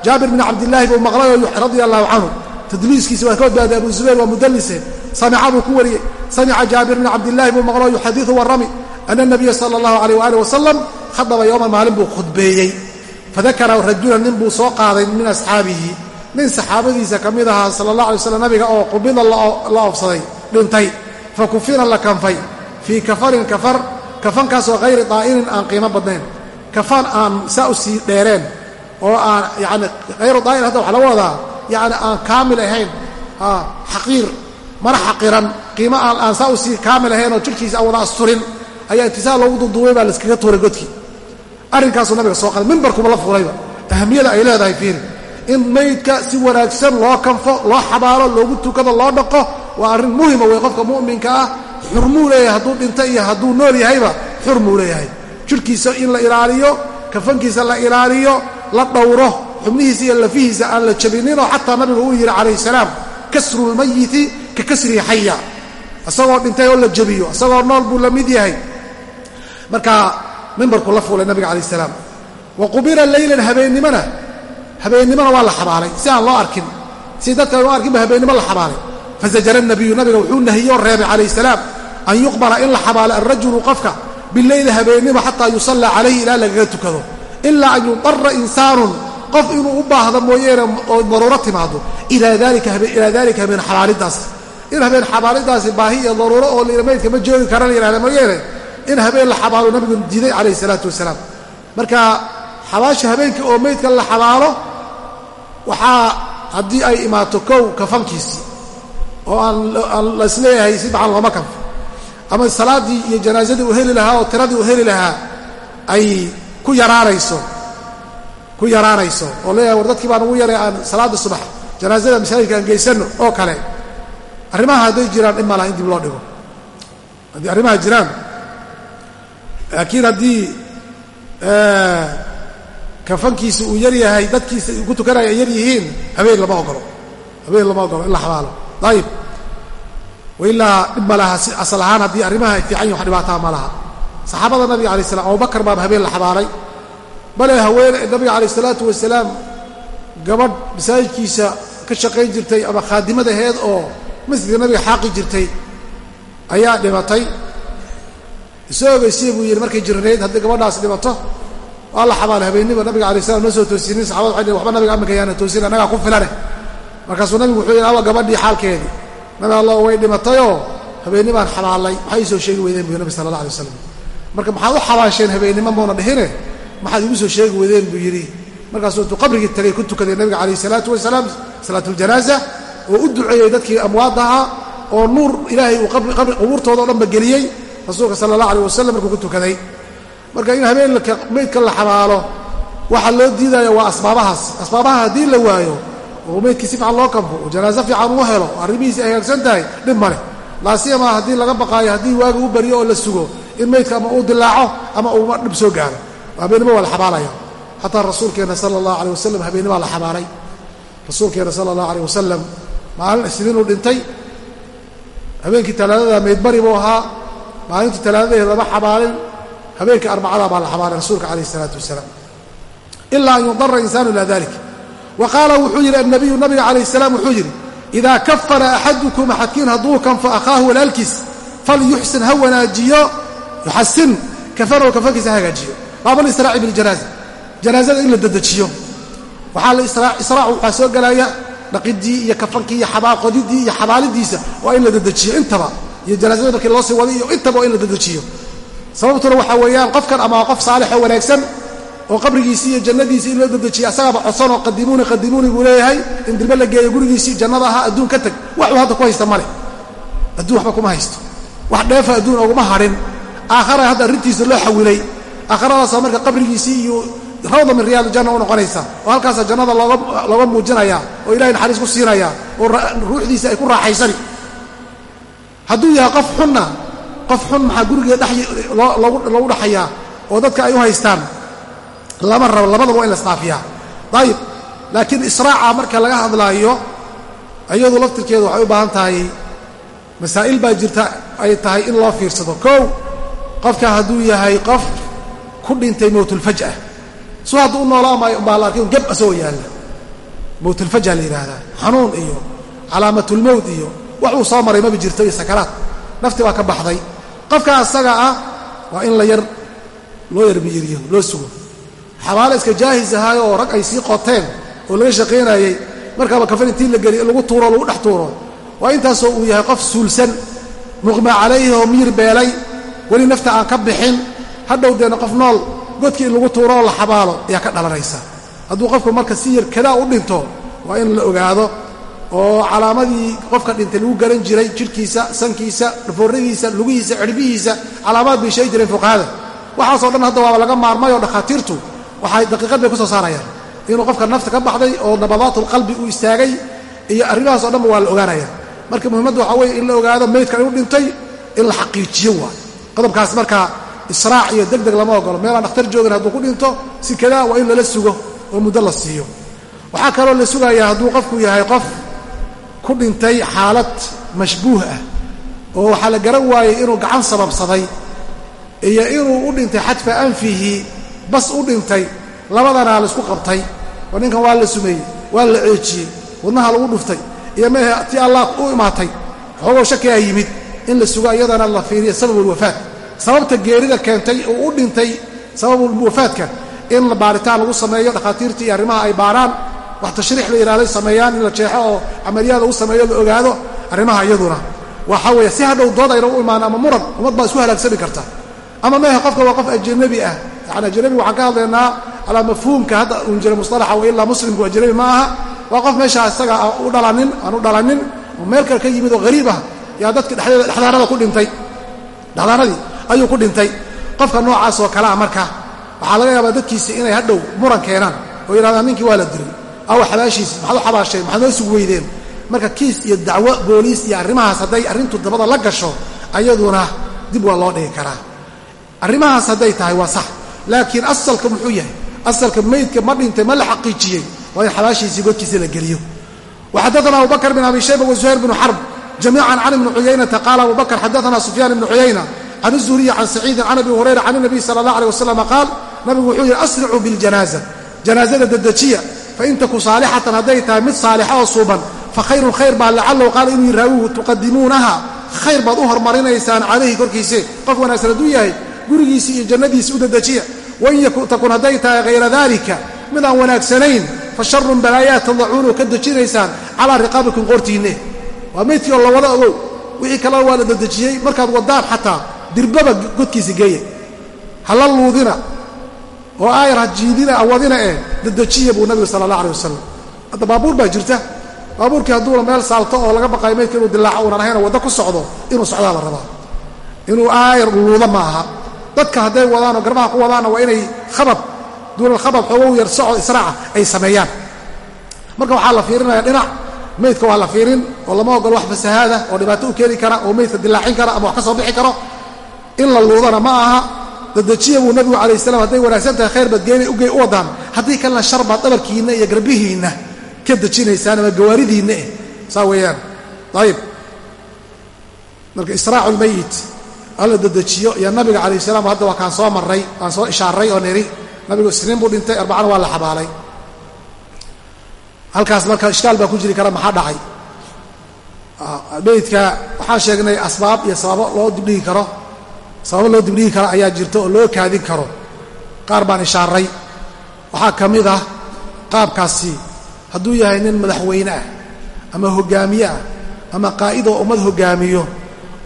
jaabir bn cabdillaahi buu maqlayo radia allahu canhu tadliiskiisi waa ka badbaaday abu zubayr waa mudallise samica buu ku wariyey samica jaabir bn cabdillaahi buu maqlayo yuxadiu warami ana nabiya sala allahu alayh waali wasalam khadaba yowman maalin buu khudbeeyey fadakara rajulan nin buu soo qaaday min asxaabihi nin saxaabadiisa ka mid ahaa sala allah alay slam nabiga oo qubida la oobsaday dhintay fa kufina la kanfay fii kafarin kafar kafankaasoo hayri daa'inin aan qiimo badnayn kafan aan saa u sii dheereen oo aan yani hayru daa'in hadda waxa laga wadaa yani aan kaamil ahayn xaqiir mana xaqiran qiimo aan saa u kaamil ahayn oo aan wada asturin ayaa intisaal loogu duduubay baa laiskaga tuuray godkii. Arrinkaasuu nabiga soo qaday mimbarkuba la fuulayba ahamiyada ay leedahay fiiri. In maydka si wanaagsan loo kanfo loo xabaalo loogu tukado loo dhaqo waa arrin muhima wey qofka mu'minka ah xurmuu leeyahay hadduu dhinto iyo hadduu nool yahayba xurmuu leeyahay. Jirhkiisa in la ilaaliyo kafankiisa la ilaaliyo la dhowro xubnihiisa iyo lafihiisa aan la jabininoo xataa nabigu uu yidhi calayh salaam kasru lmayiti ka kasrihi xaya isagoo dhintay oo la jabiyo isagoo nool buu la mid yahay markaa mimbarku la fuulay nabiga calayh salaam. Wa qubira leylan habeennimona habeennimona waa la xabaalay. Si aan loo arkin si dadka loo arkinba habeennimo la xabaalay. Fazajara nabiyu nabiga wuxuu nahiyoo reebay calayh salaam an yuqbala in la xabaalo alrajulu qofka bileyli habeennimo xataa yusallaa calayhi ilaa lagaga tukado. Ilaa an yudara insaanun qof inuu u baahdo mooyeene oo daruuro timaado. Ilaa dalika habeen xabaalidaas in habeen xabaalidaasi baahi iyo daruuro oo maydka ma joogi kara la yihahda mooyeene in habeen la xabaalo nabigu diiday calayhi salaatu wasalaam. Marka xabaasha habeenkii oo maydka la xabaalo waxaa haddii ay imaato kow kafankiisii oo aan laisleeyahay si bacan looma kanfo. Ama salaaddii iyo janaasadii uu heli lahaa oo tiradii uu heli lahaa ay ku yaraanayso ku yaraanayso oo leeyahay war dadkii baan ugu yaray aan salaadda subax janaasada masaajidka aan geysanno oo kale. Arrimaha hadday jiraan in malaha in dib loo dhigo. Haddii arrimaha jiraan laakiin haddii kafankiisa uu yar yahay dadkiisa ku tukanaya ay yar yihiin habeen lama ogolo. Habeen lama ogolo in la xabaalo ayib wailaa dhib ma laha asal ahaan haddii arrimaha fiican wax dhibaataa ma laha. Saxaabada nabiga alay slam abubakar baaba habeen la xabaalay. Bale haween nabiga calayh isalaatu wasalaam gabadh masaajidkiisa ka shaqayn jirtay ama khaadimadaheed oo masjidka nabiga xaaqi jirtay ayaa dhimatay isoo buu yidhi markay jirnayd haddii gabadhaas dhimato waa la xabaalay habeennima nabiga alay slam ma soo toosinin saxabada waxay dhn waxba nabiga amminka yaana annagaa ku filane markaasuu nabigu wuxuu yidhi awa gabadhii xaalkeedii nabi allah way dhimatayoo habeennimaan xabaallay maxay ii soo sheegi weydeen buu nabi sala allah alay wasalam marka maxaad u xabaasheen habeennimo muuna dhihine? Maxaad iigu soo sheegi weydeen buu yidhi. Markaasuu intuu qabrigii tagay ku tukaday nabiga calayh salaatu wasalaam salaatuljanaaza oo u duceeyey dadkii amwaadda ahaa oo nuur ilaahay uu qubuurtooda o dhanba geliyey rasuulka sala allah aleh wasalam markuu ku tukaday. Marka in habeenka meydka la xabaalo waxaa loo diidaya waa asbaabahaas. Asbaabaha haddii la waayo oo meydkii si fiican loo kanfo oo janaaso fiican uu helo oo arrimihiisi ay hagaagsan tahay dhib ma leh. Laasiyama haddii laga baqaayo haddii waaga u baryo oo la sugo in meydka ama uu dilaaco ama uuma dhib soo gaaro. Habeennimo waa la xabaalaya. Xataa rasuulkeenna sala allah aleh wasalam habeennimaa la xabaalay. Rasuulkeenna sala allah aleh wasalam maalin isniinuu dhintay. Habeenkii talaadada meydbari buu ahaa maalintii talaadadeed lama xabaalin habeenkii arbacada baa la xabaalay rasuulka calayh isalaatu wasalaam. Ilaa an yudara insaanu ilaa dalik wa qaala wuxuu yidhi annabiyu nabiga calayh salaam wuxuu yidhi idaa kafara axadukum axadkiin hadduu kanfo akhaahu walaalkiis falyuxsin ha wanaajiyo yuxasin kafanow kafankiisa ha hagaajiyo. Baabalisraaci biljanaaza janaazada in la dedejiyo waxaa la israacu waxaa soo gelaya dhaqidii iyo kafankii iyo qodidii iyo xabaalidiisa waa in la dedejiyo intaba iyo janaazada markii loo sii waday iyo intaba in la dedejiyo sababtuna waxaa weeyaan qofkan ama qof saalixoo wanaagsan oo qabrigiisii iyo jannadiisii in loo dedejiya asagaaba codsanoo qadimuuni qadimuuni buu leeyahay in dirbe la geeyo gurigiisii jannada ahaa adduun ka tag. Waxuu hadda ku haysta male adduun waxba kuma haysto. Wax dheefa adduun oguma hadhin aakhara hadda arrintiisa loo xawilay. Aakhiradaasa marka qabrigiisii iyo rawda min riyaad janna u noqonaysa oo halkaasa jannada looga muujinaya oo ilahay naxariis ku siinaya oo ruuxdiisa ay ku raaxaysani hadduu yahay qof xunna qof xun maxaa guriga loogu dhaxayaa oo dadka ay u haystaan? Lama rabo labadaba waa in la isdhaafiyaa ayib laakiin israaca marka laga hadlaayo iyadu laftirkeedu waxay u baahan tahay masaa'il baa jirta ay tahay in loo fiirsado. Kow qofka hadduu yahay qof ku dhintay mowtulfaj'a su hadduu u noolaa maayo umbaa la arkin geb asagoo yaalla. Mowtulfaj'a la yidhaahdaa. Xanuun iyo calaamatulmowt iyo wax uu soo maray maba jirto iyo sakaraad. Nafti baa ka baxday. Qofka asaga ah waa in la yar loo yarbiyiriyo loo sugo. Xabaalo iska jaahis ahaayo oo rag ay sii qoteen oo laga shaqaynayey markaaba kafan intii la geliy lagu tuuro lagu dhex tuuro. Waa intaasoo uu yahay qof suulsan muqma calayhi oo miir beelay weli nafta aan ka bixin. Hadhow deena qof nool godkii in lagu tuuro oo la xabaalo ayaa ka dhalanaysa. Hadduu qofku marka si yar kadaa u dhinto waa in la ogaado oo calaamadii qofka dhintay lagu garan jiray jidhkiisa sankiisa dhafooradiisa lugihiisa cirbihiisa calaamaad bay sheegi jireen fuqahada. Waxaasoo dhan hadda waaba laga maarmay dhakhaatiirtu waxay daqiiqad bay ku soo saarayaan. Inuu qofka nafta ka baxday oo nabadaatulqalbi uu istaagay iyo arrimahaas o dhanba waa la ogaanaya marka muhimmaddu waxaa weye in la ogaado meydkan inuu dhintay in la xaqiijiyo waay qodobkaas markaa israac iyo deg deg lama ogolo. Meelaan dhakhtar joogin hadduu ku dhinto si kadaa waa in lala sugo oo muddo la siiyo. Waxaa kaloo la sugayaa hadduu qofku yahay qof ku dhintay xaalad mashbuuh ah oo waxaa la garan waayey inuu gacan sababsaday iyo inuu u dhintay xadfa anfihi bas u dhintay labadanaa la isku qabtay oo ninkan waa la sumeeyey waa la ceejiyey wadnaha lagu dhuftay iyo mehe tii allah u imaatay xoogow shakigaa yimid in la sugo iyadana la fiiriyo sababulwafaat sababta geerida keentay uu u dhintay sababulwafaadka in baaritaan lagu sameeyo dhakhaatiirtii iyo arrimaha ay baaraan wax tashriix la yidhahday sameeyaan in la jeexo oo camaliyaada u sameeyo la ogaado arrimaha iyaduna. Waxa weeye si hadhow dood ayna u imaan ama muran ummad baa isku halaagsami karta. Ama mehe qofka waa qof ajanabi ah. Yani ajanabi waxaan ka hadlaynaa calaa mafhuumka hadda un jira musalaxa wa ilaa muslimku ajanabi ma aha. Waa qof meeshaa isaga u dhalanin aan u dhalanin oo meel kale ka yimid oo hariib ah yaa dadka dhexdaanada ku dhintay. Dhexdaanadii ayuu ku dhintay. Qofka noocaas oo kalea marka waxaa laga yaabaa dadkiisa inay hadhow muran keenaan oo yidhahdaan ninkii waa la dilay aw xabaashiisi maxaad u xabaasheen maxaad noo sug weydeen? Marka kiis iyo dacwo booliis iyo arrimahaas hadday arrintu dabada la gasho ayaduna dib waa loo dhigi karaa. Arrimahaas hadday tahay waa sax laakiin asalka muxuu yahay? Asalka meydka ma dhintay ma la xaqiijiyey waa in xabaashiisii godkiisa la geliyo. Waxaddaana abubakr bin abi shayba wasuhayr binu xarb jamiican can ibni cuyaynata qaala abubakr xadaana sufyaan ibnu cuyayna can zuhriyi can saciidin can abi hurayra can inabiy sala allah aleh wasalam qaal nabigu wuxuu yidhi asricuu biljanaaza janaazada dedejiya fain taku saalixatan hadday tahay mid saalixa oo suuban fakhayrun khayr baa lacallow qaala inuu yiraawihu tuqadimuunaha khayr baad u hormarinaysaan calayhi korkiise qof wanaagsan hadduu yahay gurigiisii iyo jannadiisi u dedejiya wain takun hadday tahay hayra dalika mid aan wanaagsanayn fa sharun balaayaa tadacuunu ka dejinaysaan calaa riqaabikum qoortiinne waa meydkii oo la wada ogow wixii kalena waa la dedejiyey markaad wadaan xataa dirbaba godkiisa geeya hala luudina oo aayar ha jiidina awadina eh dedejiya buu nabigu sala allah aleh wasalam hadda baabuur baa jirta. Baabuurkii hadduuna meel saalto oo laga baqayo meydka inuu dilaaco uunan ahayn oo waddo ku socdo inuu socdaa la rabaa. Inuu aayar luuda ma aha dadka hadday wadaan oo garbaha ku wadaanna waa inay khabab duunalkhabab xoogow yar socod israaca ay sameeyaan. Marka waxaa la fiirinaya dhinac. Meydka waa la fiirin oo lama ogolo wax fasahaada oo dhibaato u keeni kara oo meydka dilaacin kara ama wax ka soo bixi karo. In la luudana ma aha dadejiya buu nabigu calayh salam hadday wanaagsan tahay khayr baad geena u wadaan haddii kalena shar baad dhabarkiinna iyo garbihiinna ka dejinaysaan ama gawaaridiinna eh. Saa weeyaan. Ayib marka israacu lmayit alla dedejiyo iyo nabiga calayh salaam hadda waa kaan soo marray waan soo ishaaray oo nidhi nabigu isniin buu dhintay arbacana waa la xabaalay. Halkaas marka ishkaal baa ku jiri kara maxaa dhacay? Meydka waxaan sheegnay asbaab iyo sababo loo dibdhigi karo sababo loo dibdhigi karo ayaa jirta oo loo kaadin karo. Qaar baan ishaaray. Waxaa ka mid ah qaabkaasi. Hadduu yahay nin madaxweyne ah ama hogaamiye ah ama qaa'id oo ummad hogaamiyo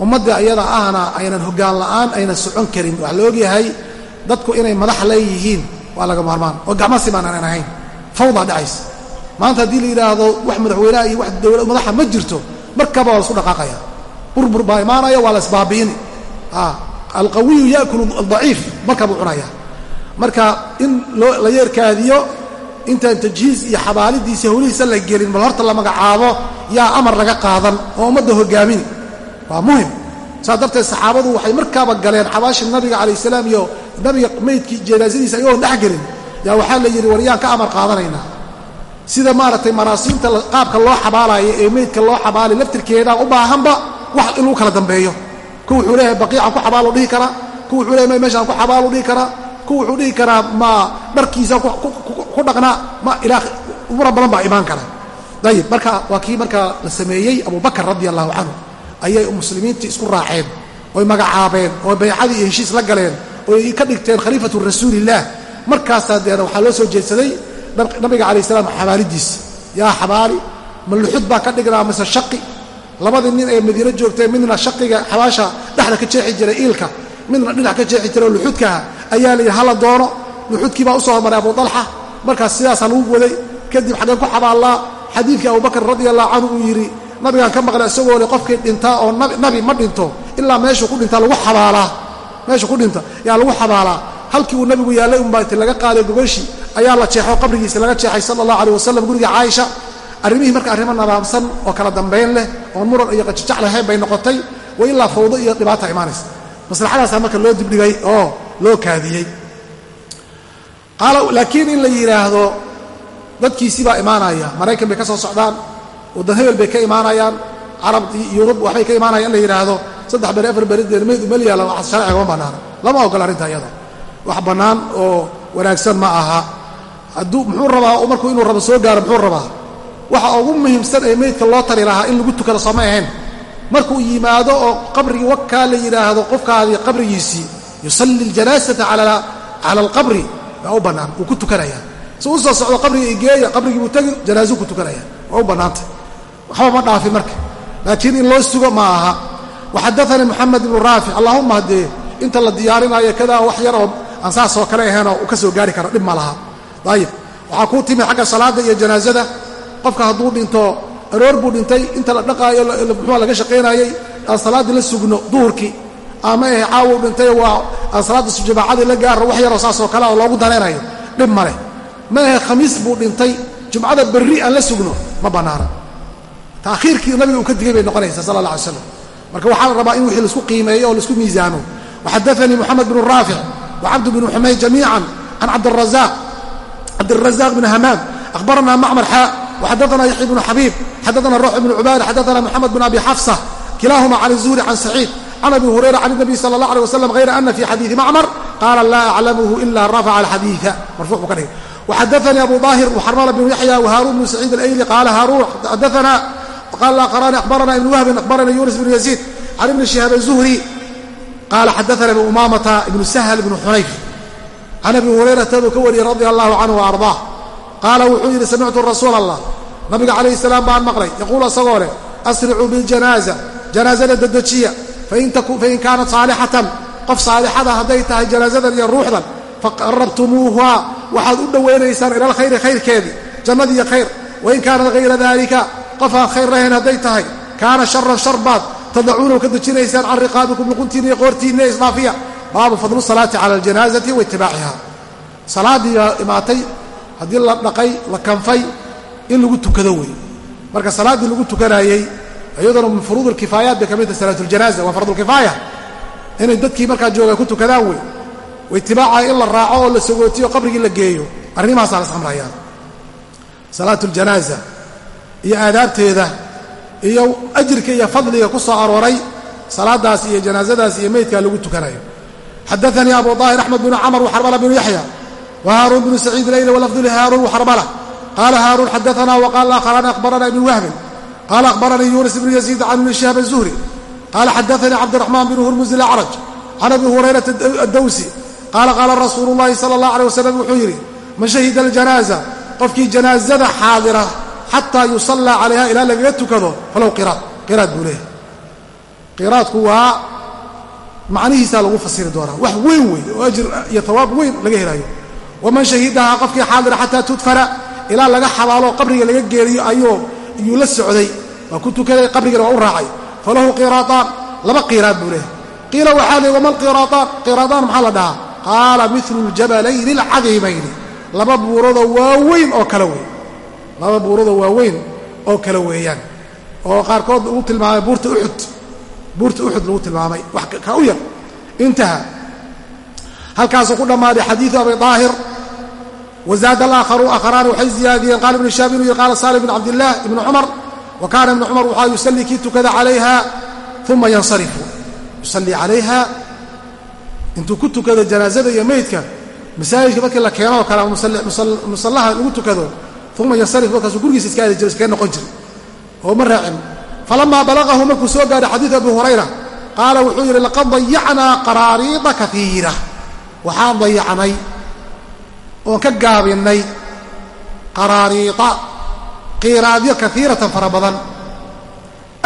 ummadda iyada ahna aynan hoggaan la'aan aynan socon karin. Waxaa la ogyahay dadku inay madax leeyihiin waa laga maarmaan. Oo gacmo simaan aanan ahayn. Fawdaa dhacaysa. Maanta haddii la yidhaahdo wax madaxweyneha iyo wax dowlad madaxa ma jirto markaba waa la isku dhaqaaqaya. Burbur baa imaanaya waa la isbaabi'ini alqawiyu yaakulu aldaciif markaa buu cunaya. Marka in la yeerkaadiyo intaan tajhiiz iyo xabaalidiisa howlihiisa la gelin bal horta la magacaabo yaa amar laga qaadan oo ummadda hogaamini waa muhiim. Saas darteed saxaabadu waxay markaaba galeen xabaashi nabiga calayh salaam iyo nabiga meydkii janaasadiisa ayagoon dhex gelin. Yaa waxaa la yidhi war yaan ka amar qaadanaynaa. Sida maaragtay maraasiinta qaabka loo xabaalayo ee meydka loo xabaali laftirkeedaa u baahanba wax in lagu kala dambeeyo ku wuxuu leeyahay baqiican ku xabaalu dhihi karaa ku wuxuu leeyahay meeshaan ku xabaalu dhihi karaa ku wuxuu dhihi karaa ma dharkiisa ku dhaqnaa ma ilaa umura badan baa imaan kara. Dayib marka waa kii markaa la sameeyey abubakar radi allahu canhu ayay muslimiintii isku raaceen oy magacaabeen oo baycadii iyo heshiis la galeen oy ka dhigteen khaliifatu rasuulillaah markaasaa deena waxaa loo soo jeedsaday nabiga calayh salaam xabaalidiisa yaa xabaali ma luxud baa ka dhignaa mise shaqi labadii nin ee madiino joogtay midna shaqiga xabaasha dhexda ka jeexi jiray iilka midna dhinac ka jeexi jiray luxudkaha ayaa la yidhi hala doono luxudkii baa u soo hormaray abu dalxa markaas sidaasaa lagu waday. Kadib xaggeen ku xabaallaa xadiidkii abubakar radia allahu canhu uu yidhi nabigaan ka maqlay isagoo le qofkii dhintaa oo nabi ma dhinto ilaa meeshuu ku dhintaa lagu xabaalaa meeshuu ku dhinta yaa lagu xabaalaa halkii uu nabigu yaallay unbaa inti laga qaaday gogoshii ayaa la jeexo qabrigiisa laga jeexay sala allah aleh wasalam guriga caaisha arrimihii marka arrimo nadaamsan oo kala dambayn leh oon muran iyo qajajac lahayn bay noqotay wa ilaa fawdo iyo dhibaata imaanaysa. Maslaxadaasaa marka loo dibdhigay oo loo kaadiyey. Laakiin in la yidhaahdo dadkiisii baa imaanaya. Maraykan bay ka soo socdaan waddan hebel bay ka imaanayaan carab yurub waxbay ka imaanayaan in la yidhaahdo saddex beri afar beri deermeyd uma yaalla wax sharciga ma bannaana lama ogola arrinta iyada wax bannaan oo wanaagsan ma aha. Hadduu muxuu rabaa markuu inuu rabo soo gaaro muxuu rabaa waxa ugu muhiimsan ee meydka loo tari lahaa in lagu tukado sooma ahayn. Markuu yimaado oo qabrigii wakaa la yidhaahdo qofkaadii qabrigiisii yusalli ljanaasata cala alqabri baa u bannaan wuu ku tukanayaa si u soo socdo qabriga igeeya qabrigii buu tegi janaasuu ku tukanaya. Waa u bannaantay. Waxba ma dhaafin marka. Laakiin in loo sugo ma aha. Waxadaanii moxamed ibnu raafic allahuma haddee inta la diyaarinaayo kadaa wax yar oo aan saasoo kale ahaynoo u ka soo gaari karo dhib ma laha. Ayib waxaa kuu timi xagga salaadda iyo janaasada qofka hadduu dhinto aroor buu dhintay inta la dhaqaayo muxua laga shaqaynayey aan salaaddii la sugno duhurkii ama eh caawuu dhintay waa aan salaadda la gaarno wax yaroo saasoo kale oo loogu danaynayo dhib ma ma ahe khamiis buu dhintay jumcada berri aan la sugno ma bannaana taakhiirkii nabiga uu ka digay bay noqonaysaa sala allah alay slam marka waxaa la rabaa in wixii la isku qiimeeyo oo la isku miisaano. Waxadaanii moxamed bnu raafic wacabd bnu xumayd jamiican can cabdirazaq bn hamaam ahbarana macmar xaa xadaana yaxya bnu xabiib xadaana ruux ibnu cubaada xadaana moxamed bin abi xafsa kilaahuma can izuhri can saciid can abi hurayra can nabiy sala allah alay wasalam hayra ana fi xadiidi macmar qaala laa aclamuhu ila rafaca alxadiida marfuuc buu ka dhigay waxadaanii abu daahir muxarmala bnu yaxya whaarun bnu saciid alayli qaala haaruun xadaana qaala aqrani akhbarana ibnu wahbin akhbarana yunis bnu yaziid can ibni shihaab azuhri qaala xadaana ibnu umaamata ibnu sahal ibnu xunayf can abi hurayrata buu ka wariyey radia allahu canhu waardaah qaala wuxuu yidhi samictu rasuul allah nabiga calayh salaam baan maqlay. Yaquulu asagoo leh asricuu biاljanaaza janaazada dedejiya fain kaanat saalixatan. Qof saalixada hadday tahay janaazadan iyo ruuxdan faqarabtumuuha. Waxaad u dhowaynaysaan ila alkhayri khayrkeedii. Jannadiiyo khayr. Wain kaanat hayra dalika qof aan khayr lahayn hadday tahay. Kaana sharan shar baad tadacuunahu ka dejinaysaan can riqaabikum luquntiina iyo qoortiinna isdhaafiya. Baabu fadlu salaati cala aljanaazati wa itibaaciha salaaddii baa imaatay haddii la dhaqay la kanfay in lagu tukado wey marka salaaddii lagu tukanaayey iyaduna min furuud alkifaayaat bay ka mid tahay salaatuljanaaza waa fardulkifaaya inay dadkii markaa jooga ku tukadaan wey waitibaacaha in la raaco oo la sagootiyo qabrigii la geeyo. Arrimahaasaa las amrayaa salaatu aljanaaza iyo aadaabteeda iyo ajirka iyo fadliga ku soo arooray salaadaas iyo janaasadaas iyo meydkaa lagu tukanayo. Xadaanii abu daahir axmed bnu camr waxarbala bnu yaxya haaruun bnu saciid layla walafdu lihaaruun waxarbala qaala haaruun xadaana waqaala akharani akhbarana ibnu wahbin qaala akhbaranii yunis bnu yaziid can ibni shihaab azuhri qaala xadaanii cabdiraxmaan bnu hurmuz alacraj can abi hurayrata addawsi. Qaala qaala rasuulu llahi sala allah alay wasalam wuxuu yidhi man shahida aljanaaza qofkii janaazada xaadira xataa yusallaa calayha ilaa lagaga tukado falow qiraad qiraad buu leeyahay. Qiraadku waa macnihiisaa lagu fasiri doonaa. Wax weyn wey oo ajir iyo tawaab weyn laga helayo waman shahidahaa qofkii xaadira xataa tudfara ilaa laga xabaalo qabriga laga geeliyo ayuu iyuu la socday waa ku tukaday qabrigana waa u raacay falahu qiraadaan laba qiraad buu leeyahay qiila waxaa leey wama alqiraadaan qiraadaan maxaa la dhahaa qaala milu ljabalayni alcadiimayni laba buuroodoo waaweyn oo kale wey laba buuroodoo waaweyn oo kale weeyaan oo qaarkood lagu tilmaamay buurta uxud buurta uxud lagu tilmaamay wax ka u yar intaha halkaasuu ku dhammaaday xadiidu abi daahir. Wazaada alaakharu akharaani waxay ziyaadiyeen. Qaala ibnu shaab inuu yihi qaala saalim bn cabdillaah ibnu cumar wa kaana ibnu cumar waxaa yusallii kii tukada calayha uma yansarifu. Yusallii calayha intuu ku tukado janaazada iyo meydka masaajidka markii la keenoo kale ama musallaha lagu tukado uma yansarif markaasuu gurigiisa iska aadi jiro iskaga noqon jira oo ma raacin. Falamaa balaqahu markuu soo gaaray xadiidu abi hurayra qaala wuxuu yidhi laqad dayacnaa qaraariida kaiira waxaan dayacnay oon ka gaabinnay qaraariida qiraadyo kaiiratan fara badan.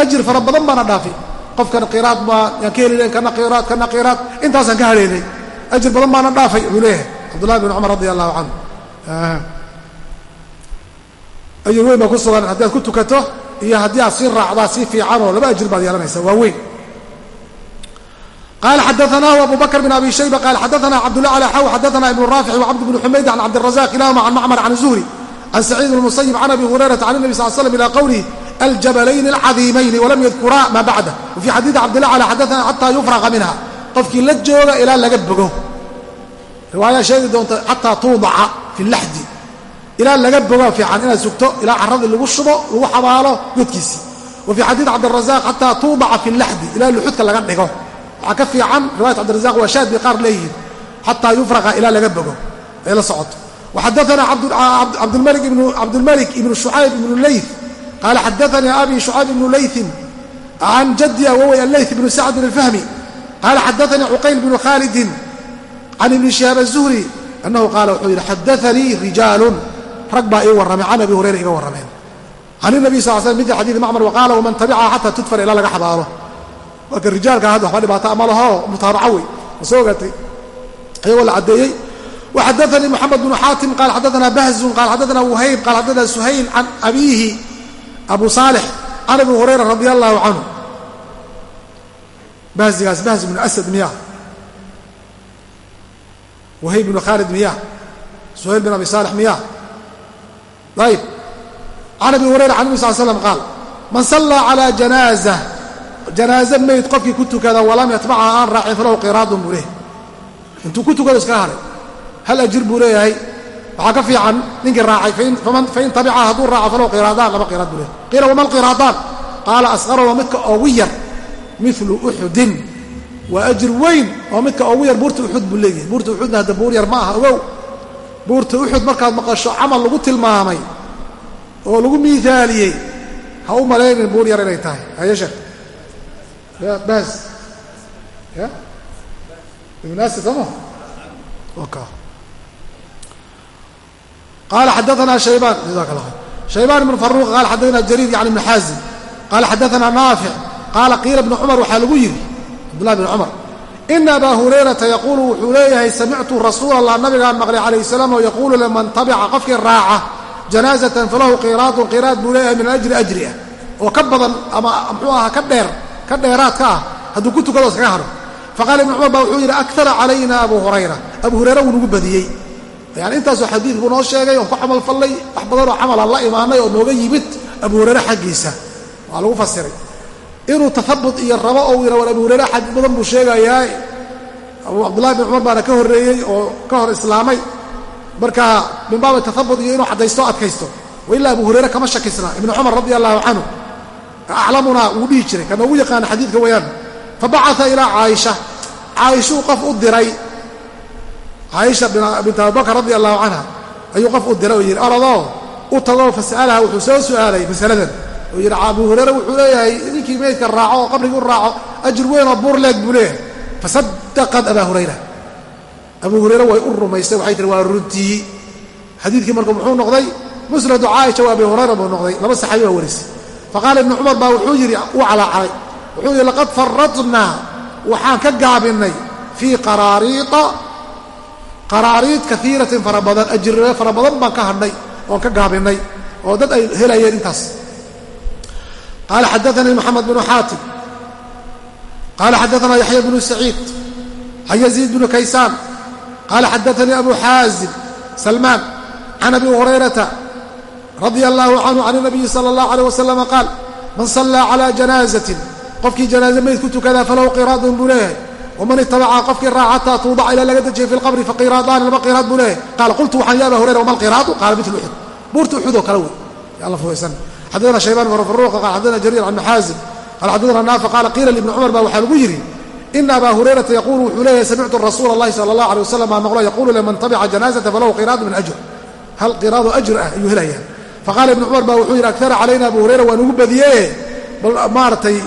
Ajir fara badan baana dhaafi. Qofkan qiraad baa yaan ka heli kana qiraad kana qiraad intaasaan ka hadheynay ajir badan baana dhaafay buu leeyahay cabdullahi bin cumar radi allahu canhu ajir weyn baa ku sugan haddii aad ku tukato iyo haddii aad sii raacdaa sii fiicanoo laba ajir baad yeelanaysa waa weyn qال xdثnah أbو bكر بن أbي شhيبة qال xdثna cبدالله على xw xdثna iبن رافع وcبد بن حmayd عن cبدالرزاq kilahma عن mcmر عن الزهري عن سعيد بن المسyب عن أbي هuريرة عن النبي صل ل سلم إلى qwله الجبلين الcظيمين وlm ydkura ma bعdه وفي xadيiث cبدالله على xdثna xatى يفرغa minha qofkii la jooga ilaa laga bogo riwaaya sheegi doonta xatىa tuudaca fi اlaxdi ilaa laga bogo fiican inaad sugto ilaa caradii lagu shubo lagu xabaalo godkiisii wa fي xadيiث cبدالرزاq xatىa tuudaca fi اlaxdi ilaa luxudka laga dhigo waxaa ka fiican riwayat cabdirazaq waa shaad qaar leeyihiin xataa yufraqa ilaa laga bogo ay la socoto. Waxadaana cabdulmalik ibnu shucayb ibnu leyth qaala xadaanii abi shucayb ibnu leythin can jaddi awowey alleyth ibnu sacdin alfahmi qaala xadaanii cuqayl bnu khaalidin can ibni shihaab azuhri annahu qaala wuxuu yidhi xadaanii rijaalun. Rag baa ii warramay can abi hurayra iga warrameen can inabiy sal slam mil xadiidi macmar waqaala waman tabicaha xataa tudfar ilaa laga xabaalo marka rijaalka hadda waxba dhibaato ama laho mutaabaco wey ma soo ogaatay? Ayagoo la caddeeyey waxadaanii moxamed bnu xaatim qaal xadaana bahzun qaal xadaana wuhayb qaal xadaana suhayl can abiihi abu saalix can abi hurayra radi allahu canhu bahzigaas bahz bnu asad miya wahayb bnu khaalid miya suhayl bin abi saalix miya ayb can abi hurayra can nabi sal slam qaal man sallaa calى janaaza janaaze mayd qofkii ku tukada walam yatbacha aan raacin falahu qiraadun buu leeyahy intuu ku tukado iskaga hadhay hal ajir buu leeyahay. Waxaa ka fiican ninkii raacay fain tabica hadduu raaco falahu qiraadaan laba qiraad buu leeyahy qiila wama alqiraadaan qaala asqaru waa midka ogu yar milu uxudin waa ajir weyn oo midka ogu yar buurta uxud buu leeyahay. Buurta uxudna hadda buur yar ma aha ogow. Buurta uxud markaad maqasho camal lagu tilmaamay oo lagu miithaaliyey ha u malaynin buur yar inay tahay. Hayeshe ya bas ya ibnaasi sooma ka qala xadaana shaybaan jaزak اllah khayr shaybaan ibn faruq qala xadaana jariir yani ibn xaazim qala xadaana naafic qaala qiila ibnu cumar waxaa lagu yidhi cabdullahi bn cumar ina abaa hurayrata yaquulu wuxuu leeyahay samictu rasuula allah nabigaan maqlay calayh salaam oo yaquulu liman tabica qofkii raaca janaazatan falahu qiraadun qiraad buu leeyahay min ajri ajri ah oo ka badan ama muxuu ahaa ka dheer ka dheeraadka ah hadduu ku tukado iskaga hadho. Faqaala ibnu cumar baa wuxuu yidhi akara calayna abu hurayra. Abu hurayra wuu nagu badiyey. Yani intaasoo xadiid buu noo sheegay oon ku camal fallay wax badanoo camalaan la imaanay oo nooga yimid abu hurayre xaggiisa. Waa lagu fasiray. Inuu tahabut iyo rabo ou yidha war abu hurayre xadiid badan buu sheegayaa abu cabdullahi bin cumar baana ka horreeyey oo ka hor islaamay. Marka min baabi tahabut iyo inuu caddaysto adkaysto. Wa ilaa abu hurayre kama shakisna. Ibnu cumar radi allahu canhu aclamunaa wuu dhihi jiray. kana ugu yaqaana xadiidka wayaan fabacaa ilaa caaisha caaishuu qof u diray caaisha bint abubakr radi allahu canha ayuu qof u diray oo yidhi orodoo u tagoo fas'alaha wuxuu soo su'aalay masaladan oo yidhi abu hurayre wuxuu leeyahay ninkii meydka raaco oo qabrigii u raaco ajir weynoo buur leeg buu leeyahay fasadaqad abaa hurayra abu hurayre way u rumaystay waxay tihi waa runtii xadiidkii marka muxuu noqday musnadu caaisha waa abi hurayra buu noqday laba saxaabi baa warisay faqaala ibnu cumar baa wuxuu yidhi uu calaacalay wuxuu yidhi laqad faradnaa waxaan ka gaabinnay fii qaraariida qaraariid kaiiratin fara badan ajirre fara badan baan ka hadhnay oon ka gaabinnay oo dad ay helayeen intaas qaala xadaanii moxamed bnu xaatim qaala xadaanaa yaxya bnu saciid can yaziid bnu kaysaan qaala xadaanii abu xaazim salmaan can abi hurayrata radia allahu canhu can nabiyi sala allahu aleyh wasalama qaal man sallaa calaa janaazatin qofkii janaaze mayd ku tukadaa falahu qiraadun buu leeyahay waman itabaca qofkii raaca xataa tuudaca ilaa laga dejiyay fi lqabri faqiraadaani laba qiraad buu leeyahay. Qaala qultu waxaan ya aba hurayra wama alqiraadu qaala mitlu uxud buurta uxud oo kale wey. Alla fuhaysan xadana shaybaan bn faruuqa qaala xadana jariir can maxaazin qaala xadana naafi qaala qiila libni cumar baa waxaa lagu yidhi ina abaa hurayrata yaquulu wuxuu leeyahay samictu rasuula allahi sala allah alay wasalam aa maqlo yaquulu liman tabica janaazata falahu qiraadu min ajr. Hal qiraado ajr ah ayuu helayaa faqaala ibnu cumar baa wuxuu yidhi akara calayna abu hurayra waa nugu badiyee bal maaragtay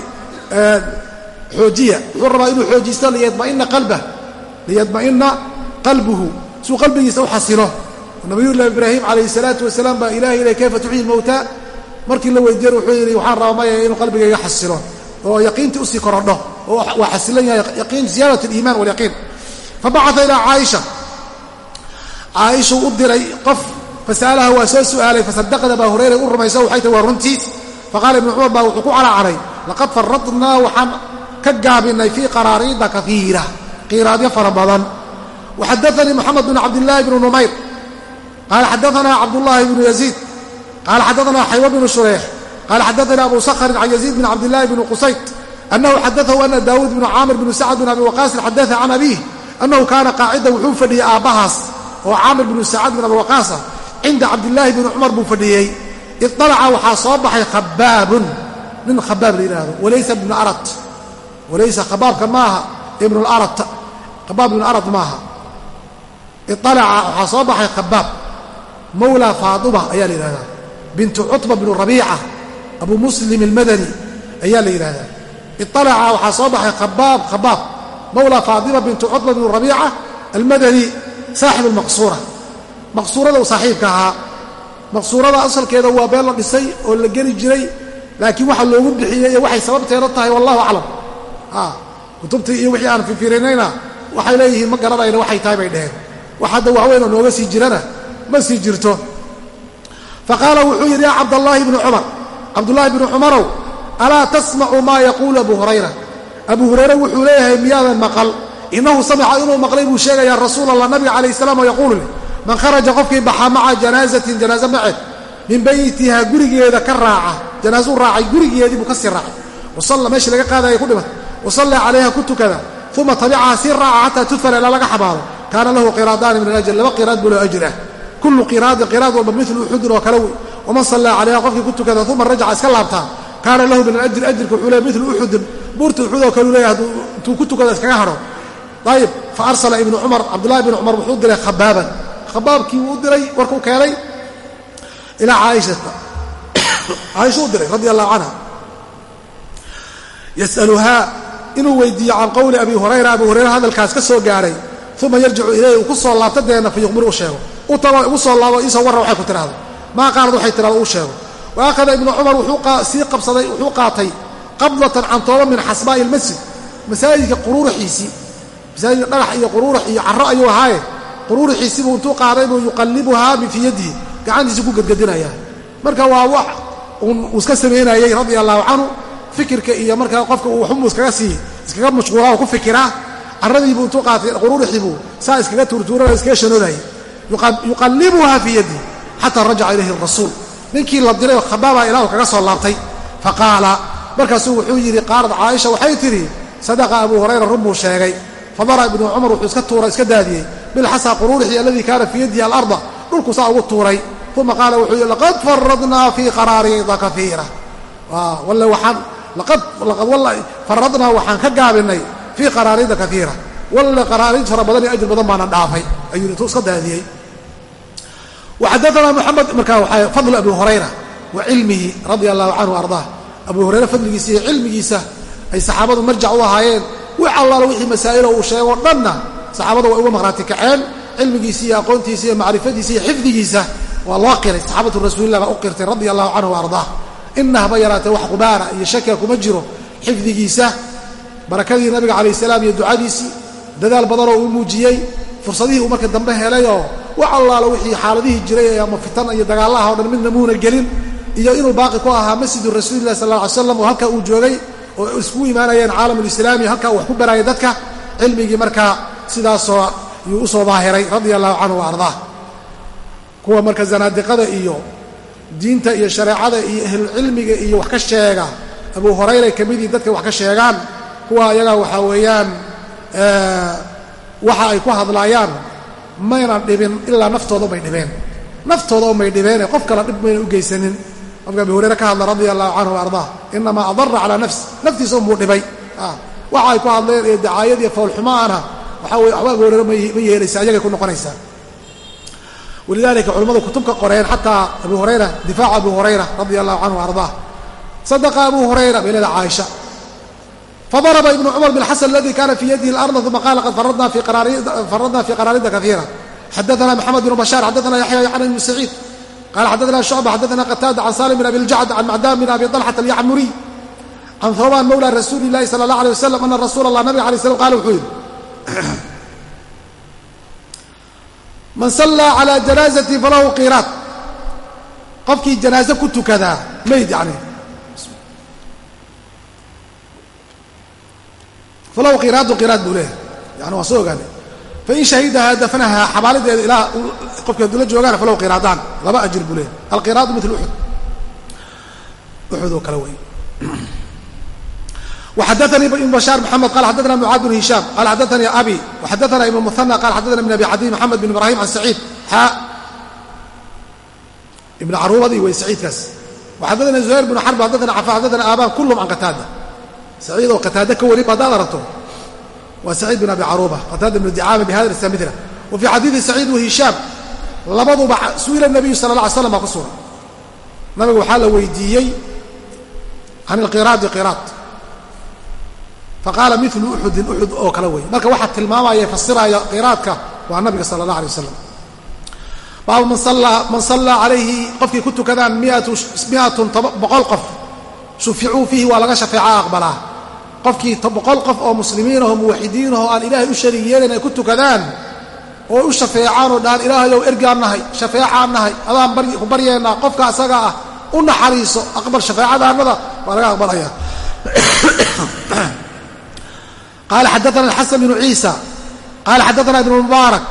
xoojiya wuxuu rabaa inuu xoojisto liyadma'ina qalbah liyadma'ina qalbuhu suu qalbigiisa u xasilo nabiyullahi ibraahim calayhi salaatu wasalaam baa ilahay ilay kayfa tuxyi lmowta markii la weydiiyen wuxuu yidhi waxaan rabaa maya inuu qalbigayga xasilo oo yaqiintii u sii korodho oo waa xasilan yahay yaqiin ziyaadat aliiman walyaqiin fabacata ilaa caaisha caaishuu u diray qof fasa'alaha waa soo su'aalay fasadaqad abaa hurayra u rumayso waxay tahi waa runtiis faqaala ibnu cumar baa wuxuu ku calaacanay laqad faradnaa waxaan ka gaabinay fii qaraariida kaiira qiraadyo fara badan waxadaanii moxamed bn cabdillaahi bnu numayr qaala xadaanaa cabdullaahi bnu yaziid qaala xadaanaa xaywa bnu shureex qaala xadaanii abu sakrin can yaziid bn cabdillaahi bni qusayt annahu xadaahu ana daawuud bnu caamir bnu sacd bn abi waqaasin xadaa can abiih annahu kaana qaacida wuxuu fadhiyey aabbahaas oo caamir bnu sacad bin cinda cabdillaahi bni cumar buu fadhiyey iطalaca waxaa soo baxay khabaabun nin khabaab la yidhaahdo walaysa ibnu arat walaysa khabaabka maaha ibnu larat khabaab ibnu arat maaha iطalaca waxaa soo baxay khabaab mawlaa faaduma ayaa la yidhahdaa bintu cutba bnu rabiica abu muslim almadani ayaa la yidhahdaa iطalaca waxaa soo baxay khabaab khabaab mawlaa faadima bintu cutba bnu rabiica almadani saaxib almaqsuura maqsuurada uu saaxiibka ahaa. Maqsuurada asalkeeda waa been la dhisay oo la geli jiray laakiin waxa loogu bixiyey iyo waxay sababteeda tahay wallahu aclam. Kutubtii iyo wixii aan fifirinayna waxay leeyihiin ma garanayna waxay tahay bay dheheen wax hadda waaweynoo nooga sii jirana ma sii jirto. Faqaala wuxuu yidhi yaa cabdallaahi bnu cumar cabdullaahi bnu cumarow alaa tasmacu maa yaquulu abu hurayra? Abu hurayre wuxuu leeyahay miyaadan maqal? Innahu samica inuu maqlay buu sheegayaa rasuul allah nabiga calayh salaam oo yaquulu leh man kharaja qofkii baxa maca janaazatin janaaze maceed min beytiha gurigeeda ka raaca. Janaasuu raacay gurigeedii buu ka sii raacay. Wasalla meeshii laga qaadaya ku dhimat wasallaa calayha ku tukada. Uma tabicaha sii raaca xataa tudfara ilaa laga xabaado. Kaana lahu qiraadaani min alajr laba qiraad buu loo ajir ah kullu qiraadin qiraad walba milu uxudin oo kale wey. Waman sallaa calayha qofkii ku tukada uma rajaca iska laabtaa kaana lahu min alajri ajirka wuxuu leey milu uxudin. Buurta uxud oo kaleu leeyahay intuu ku tukada iskaga hadho ayib fa arsala ibnu cumar cabdullahi ibnu cumar wuxuu diray khabaaban khabaabkii wuu u diray warkuu keenay ilaa caaishata. Caaisha diray radi allahu canha yas'aluhaa inuu weydiiyo can qowli abi hurayra abi hurayra hadalkaas ka soo gaadhay uma yarjicu ilayhi uu ku soo laabta deena fa yukhbiru u sheego. U tago igu soo laabo iisoo warra waxay ku tidhahdo maa qaalad waxay tidhahdo uu sheego. Wa akhada ibnu cumar wuxuu sii qabsaday wuxuu qaatay qabdatan cantooba min xasbaa'i ilmasjid masaajidka quruuraxiisii masaajidka dhagax iyo quruurax iyo carro ayuu ahaaye quruurixiisibuu intuu qaaday buu yuqallibuhaa min fii yadihi gacantiisa ku gedgedinaya. Marka waa wax uu iska samaynayey radia allahu canhu fikirka iyo markaa qofka uu waxunbuu iskaga sii iskaga mashquulaa oo ku fikiraa carradiibuu intuu qaatay quruurixiibuu saa iskaga tuurtuurana iskaga shanoodayay yuqallibuhaa fii yadihi xataa rajaca ilayhi arasuul ninkii la diray oo khabaabaa ilaahu kaga soo laabtay faqaala markaasuu wuxuu yidhi qaalad caaisha waxay tidhi sadaqa abuu hurayra run buu sheegay. Fadara ibnu cumar wuxuu iska tuura iska daadiyey bilxasa quruurixi aladii kaana fii yadihi alarda dhulku saa ugu tuuray uma qaala wuxuu yidhi laqad faradnaa fii qaraariida kaiira walle waxaan laqad faradnaa waxaan ka gaabinay fii qaraariida kaiira walle qaraariid fara badan iyo ajir badan baana dhaafay ayuu intuu iska daadiyey waxadaanaa muxamed markaa waxaa fadlu abi hurayra wa cilmihi radia allahu canhu ardaa abu hurayre fadligiisa iyo cilmigiisa ay saxaabadu marjac u ahaayeen wix allaala wixii masaa'ilo uu sheegoo dhanna saxaabada way uga maqhraati kaceen cilmigiisa iyo aqoontiisa iyo macrifadiisa iyo xifdigiisa. Waa loo qiray. Saxaabatu rasuulilah baa u qirtay radia allahu canhu wa ardaa ina haba yaraatee wax qubaara iyo shakia kuma jiro. Xifdigiisa barakadii nabiga calayh salaam iyo ducadiisii dadaal badanoo uu muujiyey fursadihii uu marka dambe helayoo wax allaala wixii xaaladihii jiray ama fitan iyo dagaalaha o dhan midna muuna gelin. Iyo inuu baaqi ku ahaa masjidu rasuulilah sal ly slam oo halkaa uu joogay oo iskugu imaanayeen caalamulislaami halkaa uu wax ku baraayay dadka. Cilmigii markaa sidaasoo yuu u soo daahiray radia allahu canhu wa kuwa marka zanaadiqada iyo diinta iyo shareecada iyo ahlulcilmiga iyo wax ka sheega abuu hurayray ka midii dadka wax ka sheegaan kuwa ayagaa waxaa weeyaan waxa ay ku hadlaayaan mayna dhibin ilaa naftooda umay dhibeen. Naftooda umay dhibeene qof kala dhib mayna u geysanin. Qofka abi hurayre ka hadla radia allahu canhu wa inamaa adara calaa nafsi naftiisa unbuu dhibay. Waxa ay ku hadleen ee dacaayad iyo foolxumaana waxaa weye waxba abu hurayre ma yeelaysa ayagay ku noqonaysaa walidalika culimmadu kutubka qoreen xataa abu hurayra difaacu abu hurayra radia allahu canhu wa ardaa sadaqa abu hurayra bay leeda caaisha fadarba ibnu cumar bilxasan aladi kana fii yadihi اlarda uma qala qad faradna fi qaraarida kaiira xadaana maxamed bnu bashaar xadaana yaxya can ibni saciid qala xaddaثna shucba xaddaثna qataada can salim bin abi ljacd can macdan bin abi طalxata alyacmuriy can thawban mawla rasuuli اllahi salى اllah alيه wasalam ana rasuula allah nabiga alay slam qala wuxuu yidhi man sallaa calى janaazati falahu qiraad qofkii janaaze ku tukadaa mayd yani falahu qiraadu qiraad buu leeyahay. Yani waa soo ogaanay. Fain shahidahaa dafnaha xabaalideeda ilaa qofki hadduu joogaana falahu qiraadaan laba ajir buu leeyahay. Alqiraadu mil uxud uxud oo kale wey وxadثnي بن bشhاaر محمد qال xadثna معاad بن هiشhام qال xadثnي أbي وxadثna iبن مثنى qال xadثna بن أbي عdي محمد بن إبراهيم عن سعيid xا iبن caruubadii wey سعيidkaas وxadثna زهير بن xرب xadثna cفا xadثna آbاn kulهm can qتاadة سعيid oo qتاadة ka wari ba hadaad aragto waa سعيid بن أbي caruuبة qتاadة بن dicاamة بhada السmثلة وفي xadيiثi سعيid وهiشhاam labaduba suئila النبiyu sلى الله علي sلم baa ku sugan nabiga waxaa la weydiiyey can الqراadi qراad faqaala milu uxudin uxud oo kale wey marka waxaa tilmaamaya fasiraya qiraadka waa nabiga sala allah alay wasalam baabu man sallaa calayhi qofkii ku tukadaan miatun boqol qof shuficuu fiihi waa laga shafeeca aqbalaa qofkii boqol qof oo muslimiinahoo muwaxidiinahoo aan ilaahay u shariig yeelayn ay ku tukadaan oo u shafeecaan oo dhahaan ilaahayow ergaan nahay shafeecaan nahay adaan ku baryeennaa qofka asaga ah u naxariiso aqbal shafeecadaanada waa laga aqbalaya qala xadana xasan bnu ciisa qala xadana ibn mubaarak